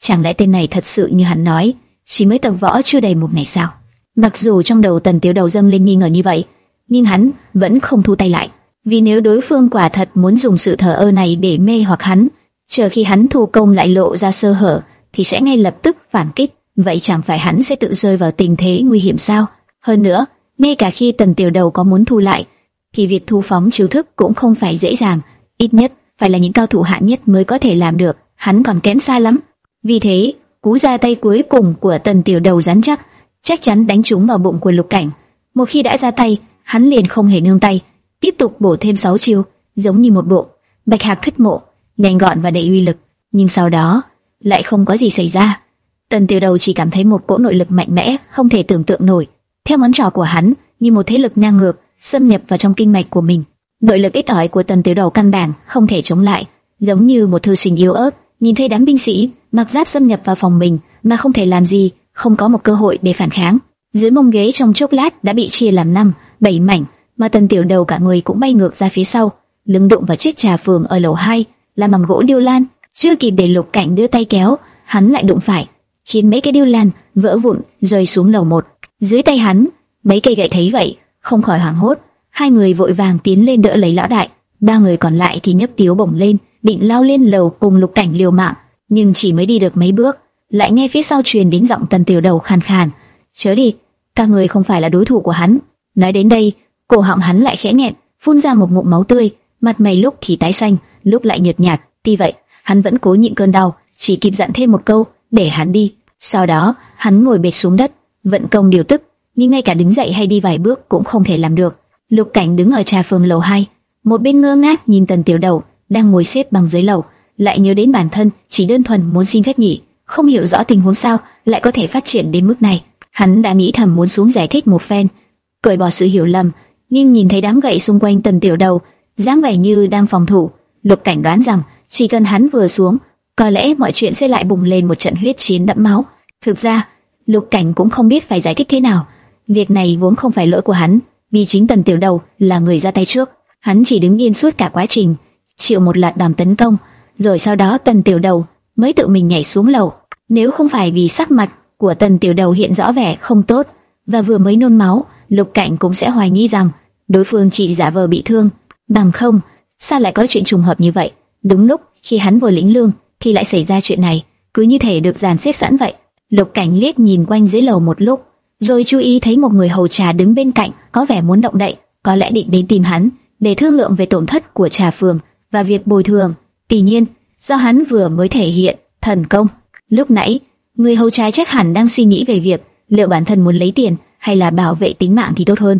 Chẳng lẽ tên này thật sự như hắn nói, chỉ mới tập võ chưa đầy một ngày sao? Mặc dù trong đầu Tần Tiểu Đầu dâng lên nghi ngờ như vậy, nhưng hắn vẫn không thu tay lại, vì nếu đối phương quả thật muốn dùng sự thờ ơ này để mê hoặc hắn, chờ khi hắn thu công lại lộ ra sơ hở, thì sẽ ngay lập tức phản kích. Vậy chẳng phải hắn sẽ tự rơi vào tình thế nguy hiểm sao? Hơn nữa, ngay cả khi Tần Tiểu Đầu có muốn thu lại, thì việc thu phóng chiêu thức cũng không phải dễ dàng, ít nhất phải là những cao thủ hạng nhất mới có thể làm được, hắn còn kém xa lắm. Vì thế, cú ra tay cuối cùng của Tần Tiểu Đầu rắn chắc, chắc chắn đánh trúng vào bụng của Lục Cảnh. Một khi đã ra tay, hắn liền không hề nương tay, tiếp tục bổ thêm 6 chiêu, giống như một bộ Bạch Hạc thất mộ, nhanh gọn và đầy uy lực. Nhưng sau đó, lại không có gì xảy ra. Tần Tiểu Đầu chỉ cảm thấy một cỗ nội lực mạnh mẽ, không thể tưởng tượng nổi. Theo ngón trỏ của hắn, như một thế lực ngang ngược, xâm nhập vào trong kinh mạch của mình. Nội lực ít ỏi của Tần Tiểu Đầu căn bản không thể chống lại, giống như một thư sinh yếu ớt, nhìn thấy đám binh sĩ mặc giáp xâm nhập vào phòng mình mà không thể làm gì, không có một cơ hội để phản kháng. Dưới mông ghế trong chốc lát đã bị chia làm năm, bảy mảnh, mà Tần Tiểu Đầu cả người cũng bay ngược ra phía sau, lưng đụng vào chiếc trà phường ở lầu 2, là bằng gỗ điêu lan, chưa kịp để Lục Cảnh đưa tay kéo, hắn lại đụng phải, khiến mấy cái điêu lan vỡ vụn rơi xuống lầu một. Dưới tay hắn, mấy cây gậy thấy vậy, không khỏi hoảng hốt, hai người vội vàng tiến lên đỡ lấy lão đại, ba người còn lại thì nhấp tiếu bổng lên, định lao lên lầu cùng Lục Cảnh liều mạng, nhưng chỉ mới đi được mấy bước, lại nghe phía sau truyền đến giọng Tần Tiểu Đầu khàn khàn, "Chớ đi, các người không phải là đối thủ của hắn." Nói đến đây, cổ họng hắn lại khẽ nghẹn, phun ra một ngụm máu tươi, mặt mày lúc thì tái xanh, lúc lại nhợt nhạt. Tuy vậy, hắn vẫn cố nhịn cơn đau, chỉ kịp dặn thêm một câu để hắn đi. Sau đó, hắn ngồi bệt xuống đất, vận công điều tức, nhưng ngay cả đứng dậy hay đi vài bước cũng không thể làm được. Lục Cảnh đứng ở trà phường lầu 2, một bên ngơ ngác nhìn Tần Tiểu Đầu đang ngồi xếp bằng dưới lầu, lại nhớ đến bản thân chỉ đơn thuần muốn xin phép nghỉ, không hiểu rõ tình huống sao lại có thể phát triển đến mức này. Hắn đã nghĩ thầm muốn xuống giải thích một phen, cởi bỏ sự hiểu lầm, nhưng nhìn thấy đám gậy xung quanh Tần Tiểu Đầu, dáng vẻ như đang phòng thủ, Lục Cảnh đoán rằng chỉ cần hắn vừa xuống, có lẽ mọi chuyện sẽ lại bùng lên một trận huyết chiến đẫm máu. Thực ra, Lục Cảnh cũng không biết phải giải thích thế nào. Việc này vốn không phải lỗi của hắn, vì chính Tần Tiểu Đầu là người ra tay trước. Hắn chỉ đứng yên suốt cả quá trình, chịu một loạt đòn tấn công, rồi sau đó Tần Tiểu Đầu mới tự mình nhảy xuống lầu. Nếu không phải vì sắc mặt của Tần Tiểu Đầu hiện rõ vẻ không tốt và vừa mới nôn máu, Lục Cảnh cũng sẽ hoài nghi rằng đối phương chỉ giả vờ bị thương. Bằng không, sao lại có chuyện trùng hợp như vậy? Đúng lúc khi hắn vừa lĩnh lương thì lại xảy ra chuyện này, cứ như thể được dàn xếp sẵn vậy. Lục Cảnh liếc nhìn quanh dưới lầu một lúc, rồi chú ý thấy một người hầu trà đứng bên cạnh, có vẻ muốn động đậy, có lẽ định đến tìm hắn để thương lượng về tổn thất của trà phường và việc bồi thường. Tuy nhiên, do hắn vừa mới thể hiện thần công, lúc nãy người hầu trái chắc hẳn đang suy nghĩ về việc liệu bản thân muốn lấy tiền hay là bảo vệ tính mạng thì tốt hơn.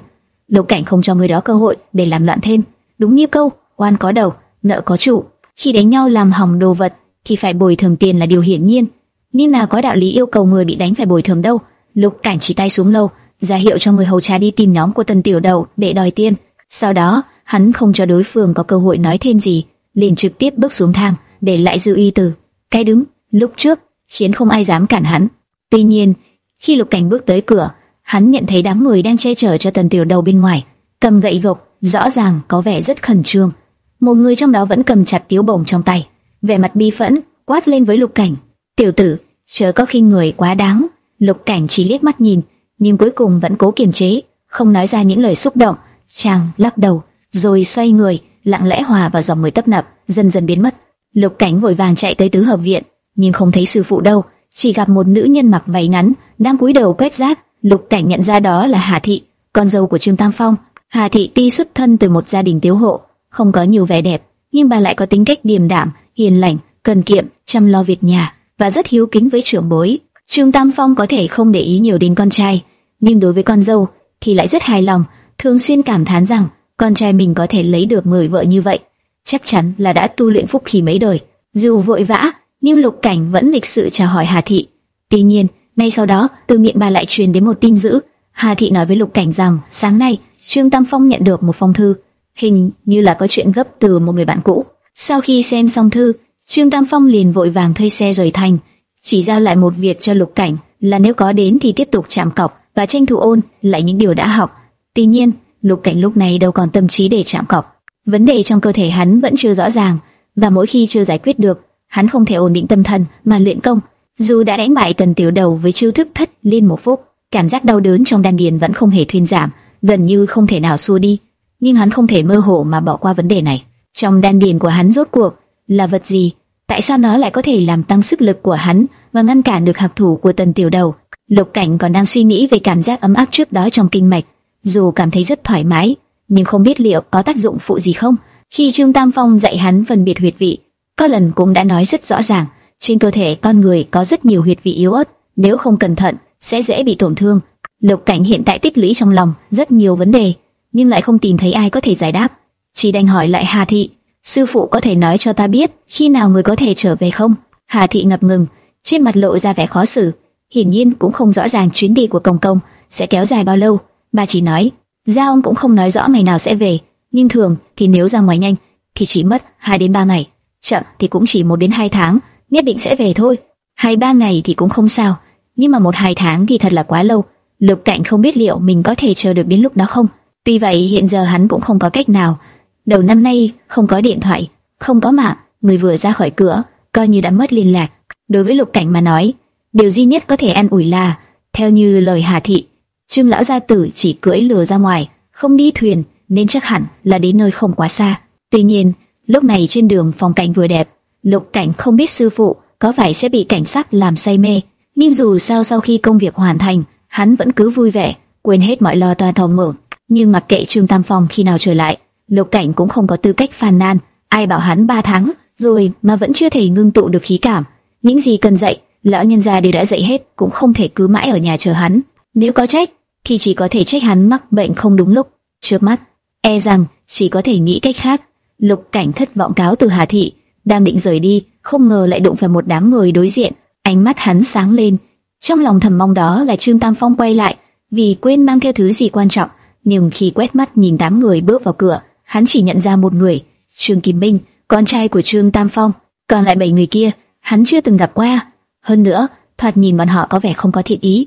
Lục Cảnh không cho người đó cơ hội để làm loạn thêm, đúng như câu oan có đầu, nợ có chủ. Khi đánh nhau làm hỏng đồ vật thì phải bồi thường tiền là điều hiển nhiên, nhưng nào có đạo lý yêu cầu người bị đánh phải bồi thường đâu. Lục Cảnh chỉ tay xuống lâu, ra hiệu cho người hầu trà đi tìm nhóm của Tần Tiểu Đầu để đòi tiền. Sau đó, hắn không cho đối phương có cơ hội nói thêm gì, liền trực tiếp bước xuống thang, để lại dư y từ cái đứng lúc trước, khiến không ai dám cản hắn. Tuy nhiên, khi Lục Cảnh bước tới cửa, hắn nhận thấy đám người đang che chở cho Tần Tiểu Đầu bên ngoài, cầm gậy gộc, rõ ràng có vẻ rất khẩn trương. Một người trong đó vẫn cầm chặt tiếu bổng trong tay, vẻ mặt bi phẫn, quát lên với Lục Cảnh: "Tiểu tử, chớ có khi người quá đáng." Lục Cảnh chỉ liếc mắt nhìn, nhưng cuối cùng vẫn cố kiềm chế, không nói ra những lời xúc động. Chàng lắc đầu, rồi xoay người, lặng lẽ hòa vào dòng người tấp nập, dần dần biến mất. Lục Cảnh vội vàng chạy tới tứ hợp viện, nhưng không thấy sư phụ đâu, chỉ gặp một nữ nhân mặc váy ngắn đang cúi đầu quét rác. Lục Cảnh nhận ra đó là Hà Thị, con dâu của Trương Tam Phong. Hà Thị tuy xuất thân từ một gia đình tiếu hộ, không có nhiều vẻ đẹp, nhưng bà lại có tính cách điềm đạm, hiền lành, cần kiệm, chăm lo việc nhà và rất hiếu kính với trưởng bối. Trương Tam Phong có thể không để ý nhiều đến con trai, nhưng đối với con dâu thì lại rất hài lòng, thường xuyên cảm thán rằng con trai mình có thể lấy được người vợ như vậy, chắc chắn là đã tu luyện phúc khí mấy đời. Dù vội vã, nhưng Lục Cảnh vẫn lịch sự chào hỏi Hà Thị. Tuy nhiên, ngay sau đó, từ miệng bà lại truyền đến một tin dữ. Hà Thị nói với Lục Cảnh rằng sáng nay Trương Tam Phong nhận được một phong thư, hình như là có chuyện gấp từ một người bạn cũ. Sau khi xem xong thư, Trương Tam Phong liền vội vàng thuê xe rời thành, chỉ giao lại một việc cho Lục Cảnh là nếu có đến thì tiếp tục chạm cọc và tranh thủ ôn lại những điều đã học. Tuy nhiên, Lục Cảnh lúc này đâu còn tâm trí để chạm cọc. Vấn đề trong cơ thể hắn vẫn chưa rõ ràng, và mỗi khi chưa giải quyết được, hắn không thể ổn định tâm thần mà luyện công. Dù đã đánh bại Tần Tiểu Đầu với chiêu thức thất liên một phút, cảm giác đau đớn trong đan điền vẫn không hề thuyên giảm, gần như không thể nào xua đi. Nhưng hắn không thể mơ hồ mà bỏ qua vấn đề này. Trong đan điền của hắn rốt cuộc là vật gì? Tại sao nó lại có thể làm tăng sức lực của hắn và ngăn cản được học thủ của Tần Tiểu Đầu? Lục Cảnh còn đang suy nghĩ về cảm giác ấm áp trước đó trong kinh mạch, dù cảm thấy rất thoải mái, nhưng không biết liệu có tác dụng phụ gì không. Khi Trương Tam Phong dạy hắn phân biệt huyệt vị, có lần cũng đã nói rất rõ ràng, trên cơ thể con người có rất nhiều huyệt vị yếu ớt, nếu không cẩn thận sẽ dễ bị tổn thương. Lục Cảnh hiện tại tích lũy trong lòng rất nhiều vấn đề, nhưng lại không tìm thấy ai có thể giải đáp, chỉ đành hỏi lại Hà Thị, sư phụ có thể nói cho ta biết khi nào người có thể trở về không? Hà Thị ngập ngừng, trên mặt lộ ra vẻ khó xử, hiển nhiên cũng không rõ ràng chuyến đi của công công sẽ kéo dài bao lâu. Bà chỉ nói, ra ông cũng không nói rõ ngày nào sẽ về, nhưng thường thì nếu ra ngoài nhanh thì chỉ mất 2 đến 3 ngày, chậm thì cũng chỉ 1 đến 2 tháng, nhất định sẽ về thôi. Hai ba ngày thì cũng không sao, nhưng mà một hai tháng thì thật là quá lâu. Lục Cảnh không biết liệu mình có thể chờ được đến lúc đó không. Tuy vậy hiện giờ hắn cũng không có cách nào. Đầu năm nay không có điện thoại, không có mạng, người vừa ra khỏi cửa coi như đã mất liên lạc. Đối với Lục Cảnh mà nói, điều duy nhất có thể an ủi là, theo như lời Hà Thị, Trương lão gia tử chỉ cưỡi lừa ra ngoài, không đi thuyền, nên chắc hẳn là đến nơi không quá xa. Tuy nhiên, lúc này trên đường phong cảnh vừa đẹp, Lục Cảnh không biết sư phụ có phải sẽ bị cảnh sát làm say mê, nhưng dù sao sau khi công việc hoàn thành, hắn vẫn cứ vui vẻ, quên hết mọi lo toan thòng mở. Nhưng mặc kệ Trương Tam Phong khi nào trở lại, Lục Cảnh cũng không có tư cách phàn nàn, ai bảo hắn 3 tháng rồi mà vẫn chưa thể ngưng tụ được khí cảm. Những gì cần dạy, lão nhân gia đều đã dạy hết, cũng không thể cứ mãi ở nhà chờ hắn. Nếu có trách, thì chỉ có thể trách hắn mắc bệnh không đúng lúc. Trước mắt, e rằng chỉ có thể nghĩ cách khác. Lục Cảnh thất vọng cáo từ Hà Thị, đang định rời đi, không ngờ lại đụng phải một đám người đối diện. Ánh mắt hắn sáng lên, trong lòng thầm mong đó là Trương Tam Phong quay lại, vì quên mang theo thứ gì quan trọng. Nhưng khi quét mắt nhìn đám người bước vào cửa, hắn chỉ nhận ra một người, Trương Kim Minh, con trai của Trương Tam Phong. Còn lại bảy người kia, hắn chưa từng gặp qua. Hơn nữa, thoạt nhìn bọn họ có vẻ không có thiện ý.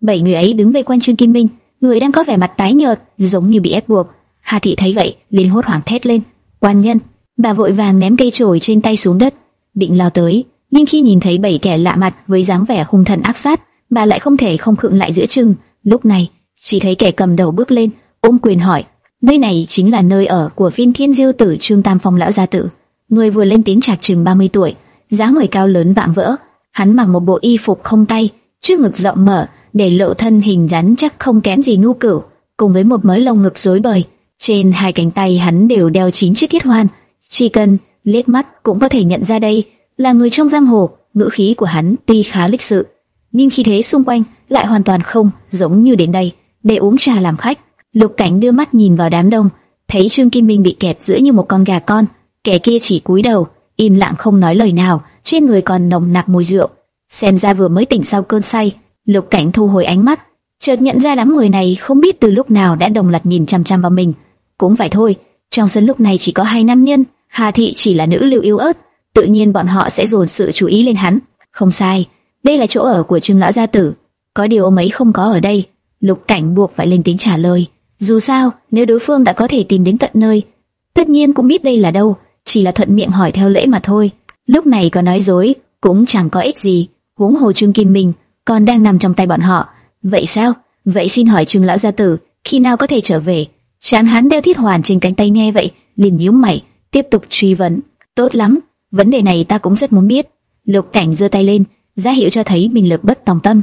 Bảy người ấy đứng vây quanh Trương Kim Minh, người đang có vẻ mặt tái nhợt, giống như bị ép buộc. Hà Thị thấy vậy, liền hốt hoảng thét lên: "Quan nhân!" Bà vội vàng ném cây chổi trên tay xuống đất, định lao tới, nhưng khi nhìn thấy bảy kẻ lạ mặt với dáng vẻ hung thần ác sát, bà lại không thể không khựng lại giữa chừng. Lúc này, chỉ thấy kẻ cầm đầu bước lên, ôm quyền hỏi: "Nơi này chính là nơi ở của Phiên Thiên Diêu tử Trương Tam Phong lão gia tử?" Người vừa lên tiếng trạc chừng 30 tuổi, dáng người cao lớn vạm vỡ, hắn mặc một bộ y phục không tay, trước ngực rộng mở, để lộ thân hình rắn chắc không kém gì ngu cửu, cùng với một mớ lông ngực rối bời. Trên hai cánh tay hắn đều đeo chín chiếc thiết hoan, chỉ cần liếc mắt cũng có thể nhận ra đây là người trong giang hồ. Ngữ khí của hắn tuy khá lịch sự, nhưng khi thế xung quanh lại hoàn toàn không giống như đến đây để uống trà làm khách. Lục Cảnh đưa mắt nhìn vào đám đông, thấy Trương Kim Minh bị kẹp giữa như một con gà con, kẻ kia chỉ cúi đầu, im lặng không nói lời nào, trên người còn nồng nặc mùi rượu, xem ra vừa mới tỉnh sau cơn say. Lục Cảnh thu hồi ánh mắt, chợt nhận ra đám người này không biết từ lúc nào đã đồng loạt nhìn chăm chăm vào mình. Cũng phải thôi, Trong sân lúc này chỉ có hai nam nhân, Hà Thị chỉ là nữ lưu yếu ớt, tự nhiên bọn họ sẽ dồn sự chú ý lên hắn. Không sai, đây là chỗ ở của Trương lão gia tử, có điều ông ấy không có ở đây. Lục Cảnh buộc phải lên tiếng trả lời. Dù sao, nếu đối phương đã có thể tìm đến tận nơi, tất nhiên cũng biết đây là đâu, chỉ là thuận miệng hỏi theo lễ mà thôi. Lúc này có nói dối cũng chẳng có ích gì. Huống hồ Trương Kim Minh còn đang nằm trong tay bọn họ. Vậy sao? Vậy xin hỏi Trương lão gia tử, khi nào có thể trở về? Chán hắn đeo thiết hoàn trên cánh tay nghe vậy, liền nhíu mày, tiếp tục truy vấn. Tốt lắm, vấn đề này ta cũng rất muốn biết. Lục Cảnh giơ tay lên, ra hiệu cho thấy mình lực bất tòng tâm.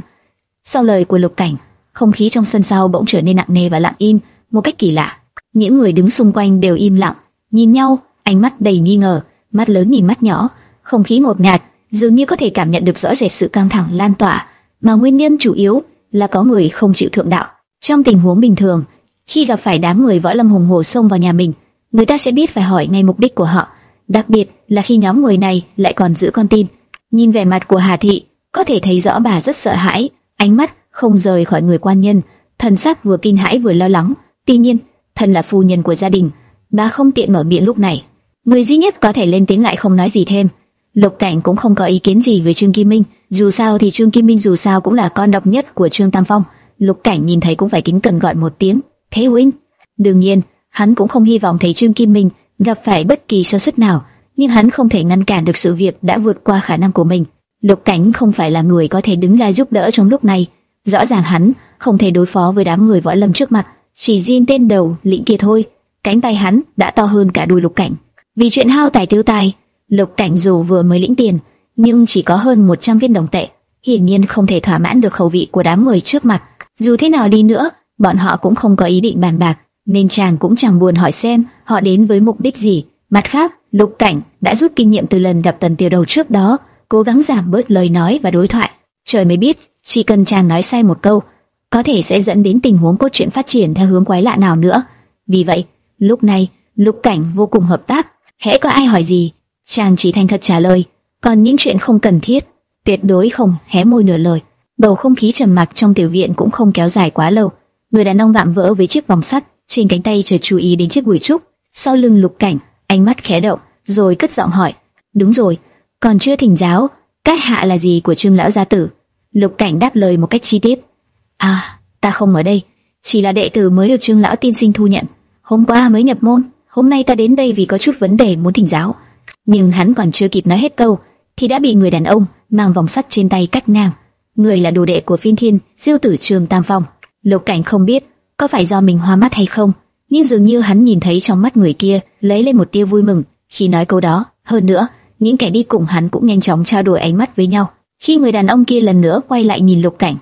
Sau lời của Lục Cảnh, không khí trong sân sau bỗng trở nên nặng nề và lặng im, một cách kỳ lạ. Những người đứng xung quanh đều im lặng, nhìn nhau, ánh mắt đầy nghi ngờ, mắt lớn nhìn mắt nhỏ, không khí ngột ngạt, dường như có thể cảm nhận được rõ rệt sự căng thẳng lan tỏa, mà nguyên nhân chủ yếu là có người không chịu thượng đạo. Trong tình huống bình thường, khi gặp phải đám người võ lâm hùng hồ xông vào nhà mình, người ta sẽ biết phải hỏi ngay mục đích của họ, đặc biệt là khi nhóm người này lại còn giữ con tin. Nhìn vẻ mặt của Hà Thị, có thể thấy rõ bà rất sợ hãi, ánh mắt không rời khỏi người quan nhân, thần sắc vừa kinh hãi vừa lo lắng. Tuy nhiên, thân là phu nhân của gia đình, bà không tiện mở miệng lúc này. Người duy nhất có thể lên tiếng lại không nói gì thêm. Lục Cảnh cũng không có ý kiến gì với Trương Kim Minh, dù sao thì Trương Kim Minh dù sao cũng là con độc nhất của Trương Tam Phong. Lục Cảnh nhìn thấy cũng phải kính cẩn gọi một tiếng, "Thế huynh." Đương nhiên, hắn cũng không hy vọng thấy Trương Kim Minh gặp phải bất kỳ sơ suất nào, nhưng hắn không thể ngăn cản được sự việc đã vượt qua khả năng của mình. Lục Cảnh không phải là người có thể đứng ra giúp đỡ trong lúc này, rõ ràng hắn không thể đối phó với đám người võ lâm trước mặt, chỉ riêng tên đầu lĩnh kia thôi, cánh tay hắn đã to hơn cả đuôi Lục Cảnh. Vì chuyện hao tài tiêu tài, Lục Cảnh dù vừa mới lĩnh tiền, nhưng chỉ có hơn 100 viên đồng tệ, hiển nhiên không thể thỏa mãn được khẩu vị của đám người trước mặt. Dù thế nào đi nữa, bọn họ cũng không có ý định bàn bạc, nên chàng cũng chẳng buồn hỏi xem họ đến với mục đích gì. Mặt khác, Lục Cảnh đã rút kinh nghiệm từ lần gặp Tần Tiêu Đầu trước đó, cố gắng giảm bớt lời nói và đối thoại. Trời mới biết, chỉ cần chàng nói sai một câu, có thể sẽ dẫn đến tình huống cốt truyện phát triển theo hướng quái lạ nào nữa. Vì vậy, lúc này, Lục Cảnh vô cùng hợp tác, hễ có ai hỏi gì, chàng chỉ thành thật trả lời, còn những chuyện không cần thiết, tuyệt đối không hé môi nửa lời. Bầu không khí trầm mặc trong tiểu viện cũng không kéo dài quá lâu. Người đàn ông vạm vỡ với chiếc vòng sắt trên cánh tay chợt chú ý đến chiếc gùi trúc, sau lưng Lục Cảnh, ánh mắt khẽ động, rồi cất giọng hỏi: "Đúng rồi, còn chưa thỉnh giáo, cách hạ là gì của Trương lão gia tử?" Lục Cảnh đáp lời một cách chi tiết: "À, ta không ở đây, chỉ là đệ tử mới được Trương lão tiên sinh thu nhận, hôm qua mới nhập môn, hôm nay ta đến đây vì có chút vấn đề muốn thỉnh giáo." Nhưng hắn còn chưa kịp nói hết câu, thì đã bị người đàn ông mang vòng sắt trên tay cắt ngang. Người là đồ đệ của Phiên Thiên, Diêu Tử Trường Tam Phong. Lục Cảnh không biết có phải do mình hoa mắt hay không, nhưng dường như hắn nhìn thấy trong mắt người kia lấy lên một tia vui mừng khi nói câu đó. Hơn nữa, những kẻ đi cùng hắn cũng nhanh chóng trao đổi ánh mắt với nhau. Khi người đàn ông kia lần nữa quay lại nhìn Lục Cảnh,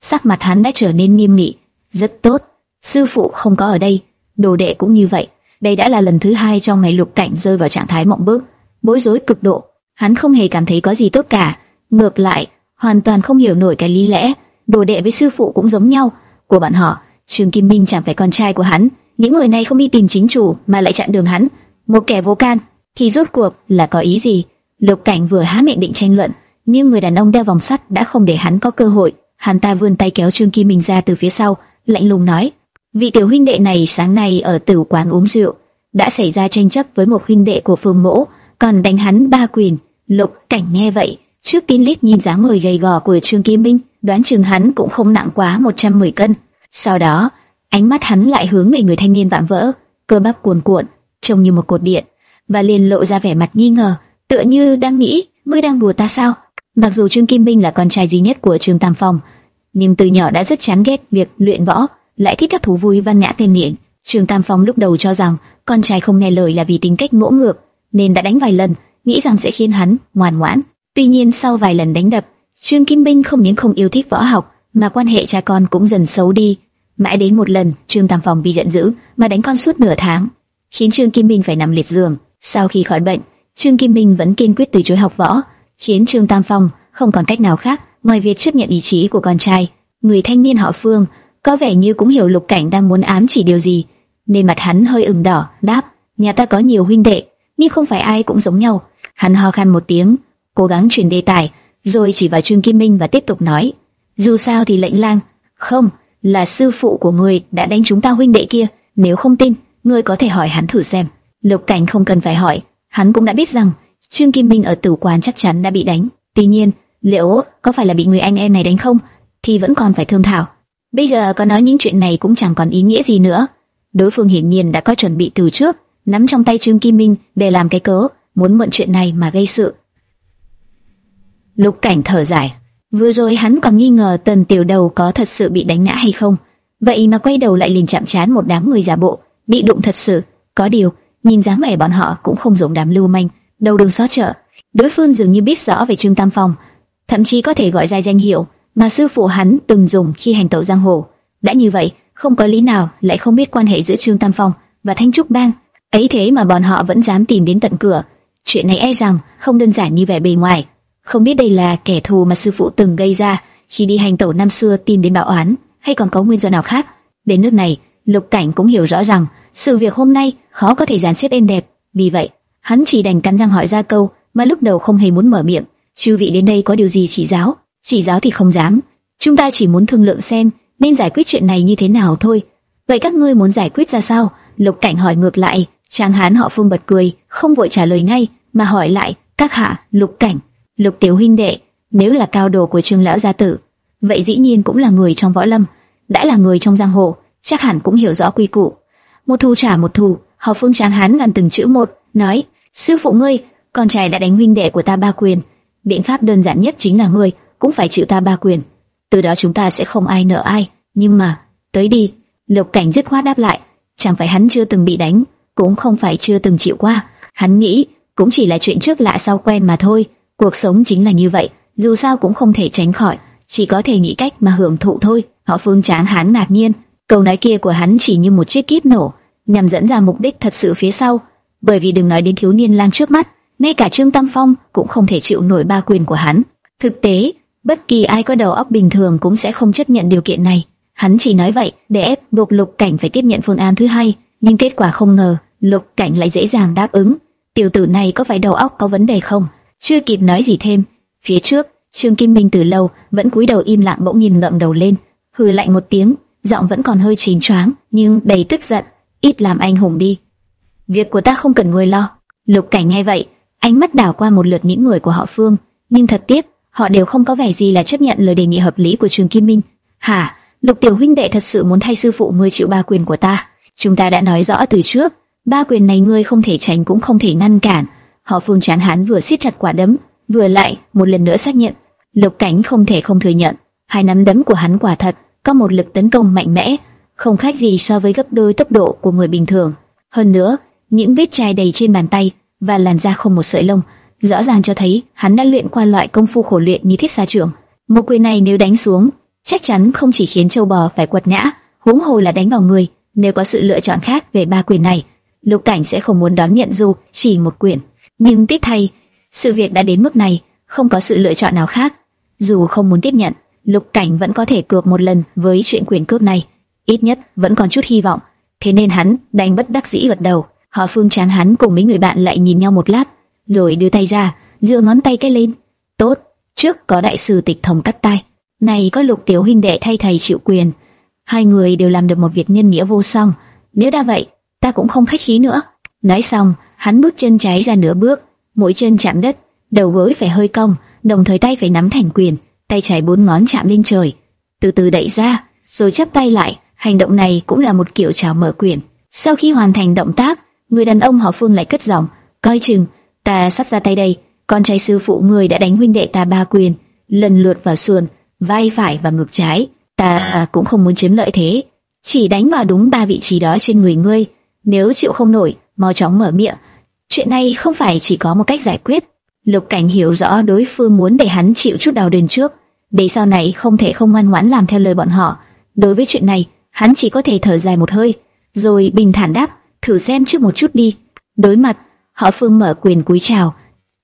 sắc mặt hắn đã trở nên nghiêm nghị. Rất tốt, sư phụ không có ở đây, đồ đệ cũng như vậy. Đây đã là lần thứ hai trong ngày Lục Cảnh rơi vào trạng thái mộng bức, bối rối cực độ. Hắn không hề cảm thấy có gì tốt cả, ngược lại, hoàn toàn không hiểu nổi cái lý lẽ. Đồ đệ với sư phụ cũng giống nhau, của bọn họ, Trương Kim Minh chẳng phải con trai của hắn, những người này không đi tìm chính chủ mà lại chặn đường hắn, một kẻ vô can, thì rốt cuộc là có ý gì? Lục Cảnh vừa há miệng định tranh luận, nhưng người đàn ông đeo vòng sắt đã không để hắn có cơ hội. Hắn ta vươn tay kéo Trương Kim Minh ra từ phía sau, lạnh lùng nói: "Vị tiểu huynh đệ này sáng nay ở tử quán uống rượu, đã xảy ra tranh chấp với một huynh đệ của Phương Mỗ, còn đánh hắn ba quyền." Lục Cảnh nghe vậy, trước tiên liếc nhìn dáng người gầy gò của Trương Kim Minh, đoán chừng hắn cũng không nặng quá 110 cân. Sau đó, ánh mắt hắn lại hướng về người thanh niên vạm vỡ, cơ bắp cuồn cuộn, trông như một cột điện, và liền lộ ra vẻ mặt nghi ngờ, tựa như đang nghĩ, ngươi đang đùa ta sao? Mặc dù Trương Kim Minh là con trai duy nhất của Trương Tam Phong, nhưng từ nhỏ đã rất chán ghét việc luyện võ, lại thích các thú vui văn nhã tên miệng. Trương Tam Phong lúc đầu cho rằng con trai không nghe lời là vì tính cách ngỗ ngược, nên đã đánh vài lần, nghĩ rằng sẽ khiến hắn ngoan ngoãn. Tuy nhiên sau vài lần đánh đập, Trương Kim Minh không những không yêu thích võ học, mà quan hệ cha con cũng dần xấu đi. Mãi đến một lần, Trương Tam phòng bị giận dữ mà đánh con suốt nửa tháng, khiến Trương Kim Minh phải nằm liệt giường. Sau khi khỏi bệnh, Trương Kim Minh vẫn kiên quyết từ chối học võ, khiến Trương Tam Phong không còn cách nào khác ngoài việc chấp nhận ý chí của con trai. Người thanh niên họ Phương có vẻ như cũng hiểu Lục Cảnh đang muốn ám chỉ điều gì, nên mặt hắn hơi ửng đỏ, đáp: "Nhà ta có nhiều huynh đệ, nhưng không phải ai cũng giống nhau." Hắn ho khan một tiếng, cố gắng chuyển đề tài, rồi chỉ vào Trương Kim Minh và tiếp tục nói: "Dù sao thì lệnh lang, không, là sư phụ của người đã đánh chúng ta huynh đệ kia, nếu không tin, ngươi có thể hỏi hắn thử xem. Lục Cảnh không cần phải hỏi, hắn cũng đã biết rằng Trương Kim Minh ở tử quán chắc chắn đã bị đánh. Tuy nhiên, liệu có phải là bị người anh em này đánh không, thì vẫn còn phải thương thảo. Bây giờ có nói những chuyện này cũng chẳng còn ý nghĩa gì nữa. Đối phương hiển nhiên đã có chuẩn bị từ trước, nắm trong tay Trương Kim Minh để làm cái cớ, muốn mượn chuyện này mà gây sự. Lục Cảnh thở dài, vừa rồi hắn còn nghi ngờ Tần Tiểu Đầu có thật sự bị đánh ngã hay không, vậy mà quay đầu lại liền chạm chán một đám người giả bộ, bị đụng thật sự. Có điều, nhìn dáng vẻ bọn họ cũng không giống đám lưu manh, đầu đường xó chợ. Đối phương dường như biết rõ về Trương Tam Phong, thậm chí có thể gọi ra danh hiệu mà sư phụ hắn từng dùng khi hành tẩu giang hồ. Đã như vậy, không có lý nào lại không biết quan hệ giữa Trương Tam Phong và Thanh Trúc Bang. Ấy thế mà bọn họ vẫn dám tìm đến tận cửa. Chuyện này e rằng không đơn giản như vẻ bề ngoài. Không biết đây là kẻ thù mà sư phụ từng gây ra khi đi hành tẩu năm xưa tìm đến bảo oán, hay còn có nguyên do nào khác. Đến nước này, Lục Cảnh cũng hiểu rõ rằng sự việc hôm nay khó có thể dàn xếp êm đẹp. Vì vậy, hắn chỉ đành cắn răng hỏi ra câu mà lúc đầu không hề muốn mở miệng. Chư vị đến đây có điều gì chỉ giáo? Chỉ giáo thì không dám. Chúng ta chỉ muốn thương lượng xem nên giải quyết chuyện này như thế nào thôi. Vậy các ngươi muốn giải quyết ra sao? Lục Cảnh hỏi ngược lại. Trang Hán họ Phương bật cười, không vội trả lời ngay, mà hỏi lại, các hạ, Lục Cảnh, Lục Tiểu huynh đệ, nếu là cao đồ của Trương lão gia tử, vậy dĩ nhiên cũng là người trong võ lâm, đã là người trong giang hồ, chắc hẳn cũng hiểu rõ quy củ. Một thù trả một thù, họ Phương tráng Hán ngàn từng chữ một, nói: "Sư phụ ngươi, con trai đã đánh huynh đệ của ta ba quyền, biện pháp đơn giản nhất chính là ngươi cũng phải chịu ta ba quyền. Từ đó chúng ta sẽ không ai nợ ai, nhưng mà, tới đi." Lục Cảnh dứt khoát đáp lại, chẳng phải hắn chưa từng bị đánh, cũng không phải chưa từng chịu qua. Hắn nghĩ cũng chỉ là chuyện trước lạ sau quen mà thôi. Cuộc sống chính là như vậy, dù sao cũng không thể tránh khỏi, chỉ có thể nghĩ cách mà hưởng thụ thôi. Họ Phương Tráng hắn ngạc nhiên, câu nói kia của hắn chỉ như một chiếc kíp nổ, nhằm dẫn ra mục đích thật sự phía sau. Bởi vì đừng nói đến thiếu niên lang trước mắt, ngay cả Trương Tam Phong cũng không thể chịu nổi ba quyền của hắn. Thực tế, bất kỳ ai có đầu óc bình thường cũng sẽ không chấp nhận điều kiện này. Hắn chỉ nói vậy để ép buộc Lục Cảnh phải tiếp nhận phương án thứ hai, nhưng kết quả không ngờ Lục Cảnh lại dễ dàng đáp ứng. Tiểu tử này có phải đầu óc có vấn đề không? Chưa kịp nói gì thêm, phía trước, Trương Kim Minh từ lâu vẫn cúi đầu im lặng bỗng nhìn ngậm đầu lên, hừ lạnh một tiếng, giọng vẫn còn hơi chín choáng, nhưng đầy tức giận, ít làm anh hùng đi. Việc của ta không cần người lo. Lục Cảnh nghe vậy, ánh mắt đảo qua một lượt những người của họ Phương, nhưng thật tiếc, họ đều không có vẻ gì là chấp nhận lời đề nghị hợp lý của Trương Kim Minh. Hả? Lục tiểu huynh đệ thật sự muốn thay sư phụ ngươi chịu ba quyền của ta? Chúng ta đã nói rõ từ trước, ba quyền này ngươi không thể tránh cũng không thể ngăn cản. Họ Phương chán hán vừa siết chặt quả đấm, vừa lại một lần nữa xác nhận. Lục Cảnh không thể không thừa nhận, hai nắm đấm của hắn quả thật có một lực tấn công mạnh mẽ, không khác gì so với gấp đôi tốc độ của người bình thường. Hơn nữa, những vết chai đầy trên bàn tay và làn da không một sợi lông, rõ ràng cho thấy hắn đã luyện qua loại công phu khổ luyện như thiết xa trưởng. Một quyền này nếu đánh xuống, chắc chắn không chỉ khiến châu bò phải quật ngã, huống hồ là đánh vào người. Nếu có sự lựa chọn khác về ba quyền này, Lục Cảnh sẽ không muốn đón nhận dù chỉ một quyển, Nhưng tiếc thay, sự việc đã đến mức này, không có sự lựa chọn nào khác. Dù không muốn tiếp nhận, Lục Cảnh vẫn có thể cược một lần với chuyện quyền cướp này. Ít nhất vẫn còn chút hy vọng. Thế nên hắn đành bất đắc dĩ gật đầu. Họ Phương chán hắn cùng mấy người bạn lại nhìn nhau một lát, rồi đưa tay ra, dựa ngón tay cái lên. Tốt, trước có đại sư tịch thông cắt tay, này có Lục tiểu huynh đệ thay thầy chịu quyền. Hai người đều làm được một việc nhân nghĩa vô song. Nếu đã vậy, ta cũng không khách khí nữa. Nói xong, hắn bước chân trái ra nửa bước, mỗi chân chạm đất, đầu gối phải hơi cong, đồng thời tay phải nắm thành quyền, tay trái bốn ngón chạm lên trời, từ từ đẩy ra, rồi chắp tay lại. Hành động này cũng là một kiểu chào mở quyền. Sau khi hoàn thành động tác, người đàn ông họ Phương lại cất giọng, coi chừng, ta sắp ra tay đây. Con trai sư phụ người đã đánh huynh đệ ta ba quyền, lần lượt vào sườn, vai phải và ngực trái. Ta à, cũng không muốn chiếm lợi thế, chỉ đánh vào đúng ba vị trí đó trên người ngươi. Nếu chịu không nổi, mau chóng mở miệng. Chuyện này không phải chỉ có một cách giải quyết. Lục Cảnh hiểu rõ đối phương muốn để hắn chịu chút đau đớn trước, để sau này không thể không ngoan ngoãn làm theo lời bọn họ. Đối với chuyện này, hắn chỉ có thể thở dài một hơi, rồi bình thản đáp, thử xem trước một chút đi. Đối mặt, họ Phương mở quyền cúi chào,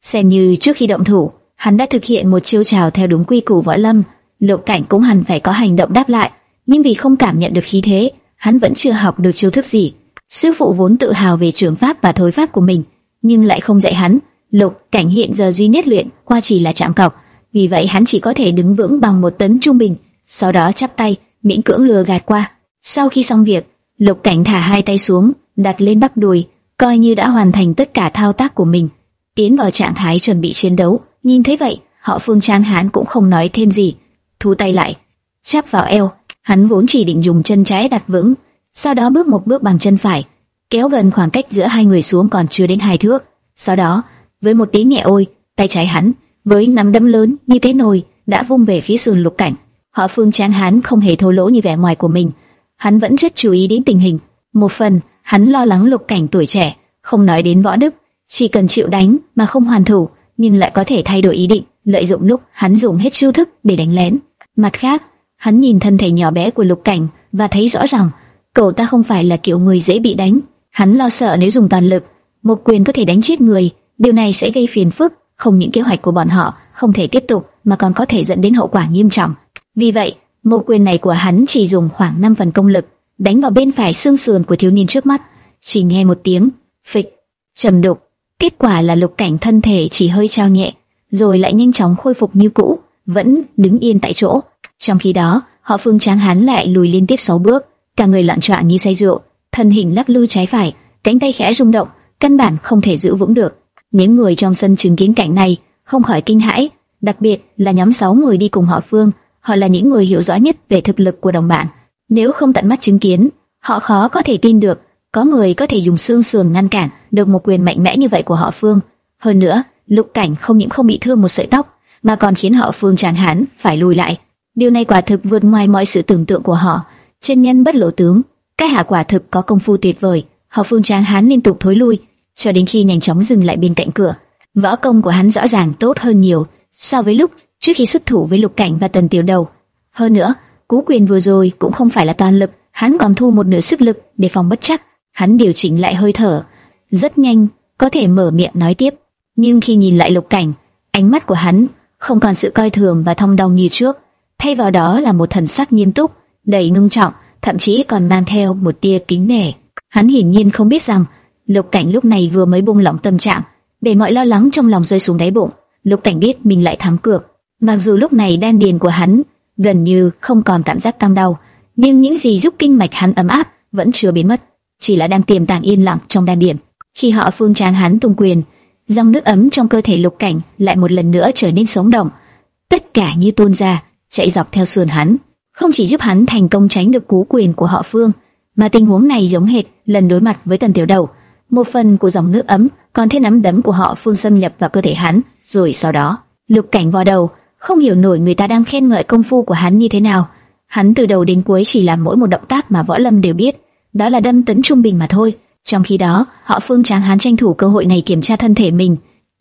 xem như trước khi động thủ, hắn đã thực hiện một chiêu chào theo đúng quy củ võ lâm. Lục Cảnh cũng hẳn phải có hành động đáp lại, nhưng vì không cảm nhận được khí thế, hắn vẫn chưa học được chiêu thức gì. Sư phụ vốn tự hào về trường pháp và thối pháp của mình, nhưng lại không dạy hắn. Lục Cảnh hiện giờ duy nhất luyện qua chỉ là chạm cọc, vì vậy hắn chỉ có thể đứng vững bằng một tấn trung bình, sau đó chắp tay, miễn cưỡng lừa gạt qua. Sau khi xong việc, Lục Cảnh thả hai tay xuống, đặt lên bắp đùi, coi như đã hoàn thành tất cả thao tác của mình, tiến vào trạng thái chuẩn bị chiến đấu. Nhìn thấy vậy, họ Phương trang Hán cũng không nói thêm gì, thu tay lại, chắp vào eo. Hắn vốn chỉ định dùng chân trái đặt vững, sau đó bước một bước bằng chân phải, kéo gần khoảng cách giữa hai người xuống còn chưa đến hai thước. Sau đó, với một tiếng nhẹ ôi, tay trái hắn với nắm đấm lớn như cái nồi đã vung về phía sườn lục cảnh. Họ Phương Tráng hắn không hề thô lỗ như vẻ ngoài của mình, hắn vẫn rất chú ý đến tình hình. Một phần, hắn lo lắng lục cảnh tuổi trẻ, không nói đến võ đức, chỉ cần chịu đánh mà không hoàn thủ, nhưng lại có thể thay đổi ý định, lợi dụng lúc hắn dùng hết chiêu thức để đánh lén. Mặt khác, hắn nhìn thân thể nhỏ bé của lục cảnh và thấy rõ ràng, cậu ta không phải là kiểu người dễ bị đánh. Hắn lo sợ nếu dùng toàn lực, một quyền có thể đánh chết người, điều này sẽ gây phiền phức, không những kế hoạch của bọn họ không thể tiếp tục mà còn có thể dẫn đến hậu quả nghiêm trọng. Vì vậy, một quyền này của hắn chỉ dùng khoảng 5 phần công lực, đánh vào bên phải xương sườn của thiếu niên trước mắt, chỉ nghe một tiếng phịch, trầm đục. Kết quả là lục cảnh thân thể chỉ hơi trao nhẹ, rồi lại nhanh chóng khôi phục như cũ, vẫn đứng yên tại chỗ. Trong khi đó, họ phương tráng hắn lại lùi liên tiếp 6 bước, cả người loạn trọn như say rượu, thân hình lắc lư trái phải, cánh tay khẽ rung động, căn bản không thể giữ vững được. Những người trong sân chứng kiến cảnh này không khỏi kinh hãi, đặc biệt là nhóm 6 người đi cùng họ Phương, họ là những người hiểu rõ nhất về thực lực của đồng bạn. Nếu không tận mắt chứng kiến, họ khó có thể tin được có người có thể dùng xương sườn ngăn cản được một quyền mạnh mẽ như vậy của họ Phương. Hơn nữa, Lục Cảnh không những không bị thương một sợi tóc, mà còn khiến họ Phương tràn hán phải lùi lại. Điều này quả thực vượt ngoài mọi sự tưởng tượng của họ. Chân nhân bất lộ tướng, cái hạ quả thực có công phu tuyệt vời. Họ Phương trang hán liên tục thối lui, cho đến khi nhanh chóng dừng lại bên cạnh cửa. Võ công của hắn rõ ràng tốt hơn nhiều so với lúc trước khi xuất thủ với Lục Cảnh và Tần Tiểu Đầu. Hơn nữa, cú quyền vừa rồi cũng không phải là toàn lực, hắn còn thu một nửa sức lực để phòng bất chắc. Hắn điều chỉnh lại hơi thở, rất nhanh có thể mở miệng nói tiếp. Nhưng khi nhìn lại Lục Cảnh, ánh mắt của hắn không còn sự coi thường và thông dong như trước, thay vào đó là một thần sắc nghiêm túc, đầy ngưng trọng, thậm chí còn mang theo một tia kính nể. Hắn hiển nhiên không biết rằng Lục Cảnh lúc này vừa mới buông lỏng tâm trạng, để mọi lo lắng trong lòng rơi xuống đáy bụng. Lục Cảnh biết mình lại thắng cược, mặc dù lúc này đan điền của hắn gần như không còn cảm giác căng đau, nhưng những gì giúp kinh mạch hắn ấm áp vẫn chưa biến mất, chỉ là đang tiềm tàng yên lặng trong đan điền. Khi họ phương tráng hắn tung quyền, dòng nước ấm trong cơ thể Lục Cảnh lại một lần nữa trở nên sống động, tất cả như tuôn ra, chạy dọc theo sườn hắn, không chỉ giúp hắn thành công tránh được cú quyền của họ Phương, mà tình huống này giống hệt lần đối mặt với Tần Tiểu Đầu, một phần của dòng nước ấm còn thêm nắm đấm của họ Phương xâm nhập vào cơ thể hắn, rồi sau đó, Lục Cảnh vò đầu, không hiểu nổi người ta đang khen ngợi công phu của hắn như thế nào. Hắn từ đầu đến cuối chỉ làm mỗi một động tác mà võ lâm đều biết, đó là đâm tấn trung bình mà thôi. Trong khi đó, họ Phương Tráng hắn tranh thủ cơ hội này kiểm tra thân thể mình.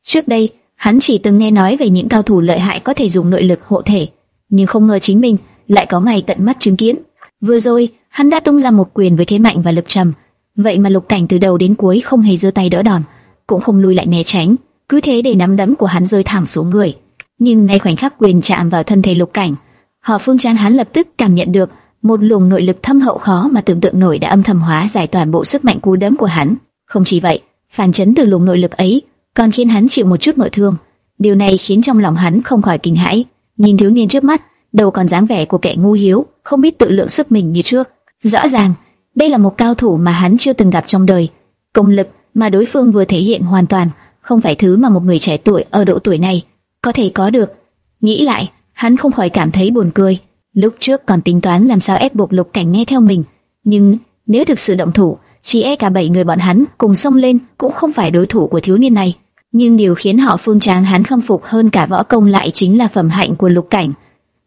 Trước đây, hắn chỉ từng nghe nói về những cao thủ lợi hại có thể dùng nội lực hộ thể, nhưng không ngờ chính mình lại có ngày tận mắt chứng kiến. Vừa rồi, hắn đã tung ra một quyền với thế mạnh và lực trầm, vậy mà Lục Cảnh từ đầu đến cuối không hề giơ tay đỡ đòn, cũng không lùi lại né tránh, cứ thế để nắm đấm của hắn rơi thẳng xuống người. Nhưng ngay khoảnh khắc quyền chạm vào thân thể Lục Cảnh, họ Phương Tráng hắn lập tức cảm nhận được một luồng nội lực thâm hậu khó mà tưởng tượng nổi đã âm thầm hóa giải toàn bộ sức mạnh cú đấm của hắn. Không chỉ vậy, phản chấn từ luồng nội lực ấy còn khiến hắn chịu một chút nội thương. Điều này khiến trong lòng hắn không khỏi kinh hãi. Nhìn thiếu niên trước mắt, đầu còn dáng vẻ của kẻ ngu hiếu, không biết tự lượng sức mình như trước. Rõ ràng, đây là một cao thủ mà hắn chưa từng gặp trong đời. Công lực mà đối phương vừa thể hiện hoàn toàn không phải thứ mà một người trẻ tuổi ở độ tuổi này có thể có được. Nghĩ lại, hắn không khỏi cảm thấy buồn cười. Lúc trước còn tính toán làm sao ép buộc Lục Cảnh nghe theo mình, nhưng nếu thực sự động thủ, chỉ e cả bảy người bọn hắn cùng xông lên cũng không phải đối thủ của thiếu niên này. Nhưng điều khiến họ Phương Tráng hắn khâm phục hơn cả võ công lại chính là phẩm hạnh của Lục Cảnh.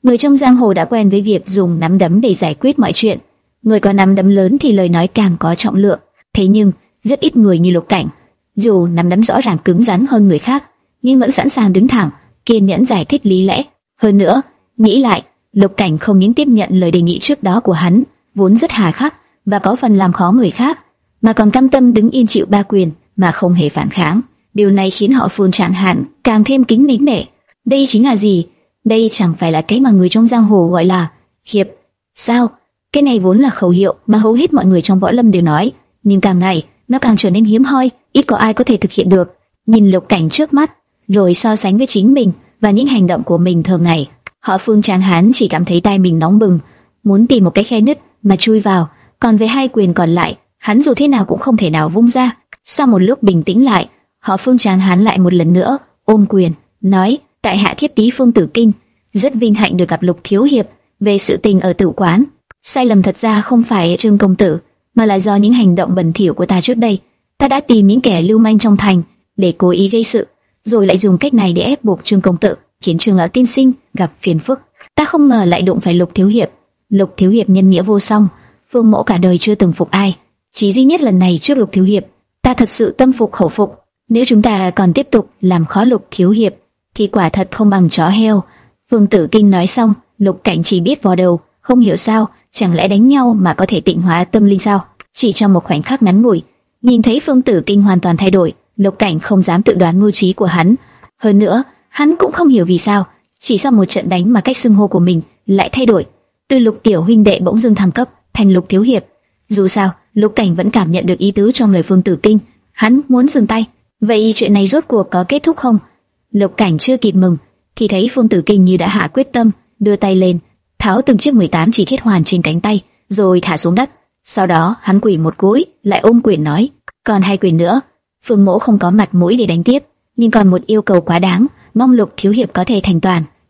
Người trong giang hồ đã quen với việc dùng nắm đấm để giải quyết mọi chuyện. Người có nắm đấm lớn thì lời nói càng có trọng lượng. Thế nhưng, rất ít người như Lục Cảnh, dù nắm đấm rõ ràng cứng rắn hơn người khác, nhưng vẫn sẵn sàng đứng thẳng, kiên nhẫn giải thích lý lẽ. Hơn nữa, nghĩ lại, Lục Cảnh không những tiếp nhận lời đề nghị trước đó của hắn, vốn rất hà khắc và có phần làm khó người khác, mà còn cam tâm đứng yên chịu ba quyền mà không hề phản kháng. Điều này khiến họ Phương Trạng Hạn càng thêm kính nể nể. Đây chính là gì? Đây chẳng phải là cái mà người trong giang hồ gọi là hiệp. Sao? Cái này vốn là khẩu hiệu mà hầu hết mọi người trong võ lâm đều nói, nhưng càng ngày nó càng trở nên hiếm hoi, ít có ai có thể thực hiện được. Nhìn Lục Cảnh trước mắt, rồi so sánh với chính mình và những hành động của mình thường ngày, họ Phương Tráng Hán chỉ cảm thấy tay mình nóng bừng, muốn tìm một cái khe nứt mà chui vào. Còn về hai quyền còn lại, hắn dù thế nào cũng không thể nào vung ra. Sau một lúc bình tĩnh lại, họ Phương chán hắn lại một lần nữa, ôm quyền, nói: "Tại hạ thiết tí Phương Tử Kinh, rất vinh hạnh được gặp Lục thiếu hiệp về sự tình ở tử quán. Sai lầm thật ra không phải Trương công tử, mà là do những hành động bẩn thỉu của ta trước đây. Ta đã tìm những kẻ lưu manh trong thành để cố ý gây sự, rồi lại dùng cách này để ép buộc Trương công tử, khiến Trương lão tiên sinh gặp phiền phức. Ta không ngờ lại đụng phải Lục thiếu hiệp. Lục thiếu hiệp nhân nghĩa vô song, Phương Mẫu cả đời chưa từng phục ai, chỉ duy nhất lần này trước Lục thiếu hiệp, ta thật sự tâm phục khẩu phục. Nếu chúng ta còn tiếp tục làm khó Lục thiếu hiệp, thì quả thật không bằng chó heo. Phương Tử Kinh nói xong, Lục Cảnh chỉ biết vò đầu, không hiểu sao, chẳng lẽ đánh nhau mà có thể tịnh hóa tâm linh sao? Chỉ trong một khoảnh khắc ngắn ngủi, nhìn thấy Phương Tử Kinh hoàn toàn thay đổi, Lục Cảnh không dám tự đoán mưu trí của hắn. Hơn nữa, hắn cũng không hiểu vì sao, chỉ sau một trận đánh mà cách xưng hô của mình lại thay đổi, từ Lục tiểu huynh đệ bỗng dưng thăng cấp thành Lục thiếu hiệp. Dù sao, Lục Cảnh vẫn cảm nhận được ý tứ trong lời Phương Tử Kinh, hắn muốn dừng tay. Vậy chuyện này rốt cuộc có kết thúc không? Lục Cảnh chưa kịp mừng, thì thấy Phương Tử Kinh như đã hạ quyết tâm, đưa tay lên, tháo từng chiếc 18 chỉ thiết hoàn trên cánh tay, rồi thả xuống đất. Sau đó hắn quỳ một gối, lại ôm quyền nói, còn hai quyền nữa. Phương Mỗ không có mặt mũi để đánh tiếp, nhưng còn một yêu cầu quá đáng, mong Lục thiếu hiệp có thể thành toàn.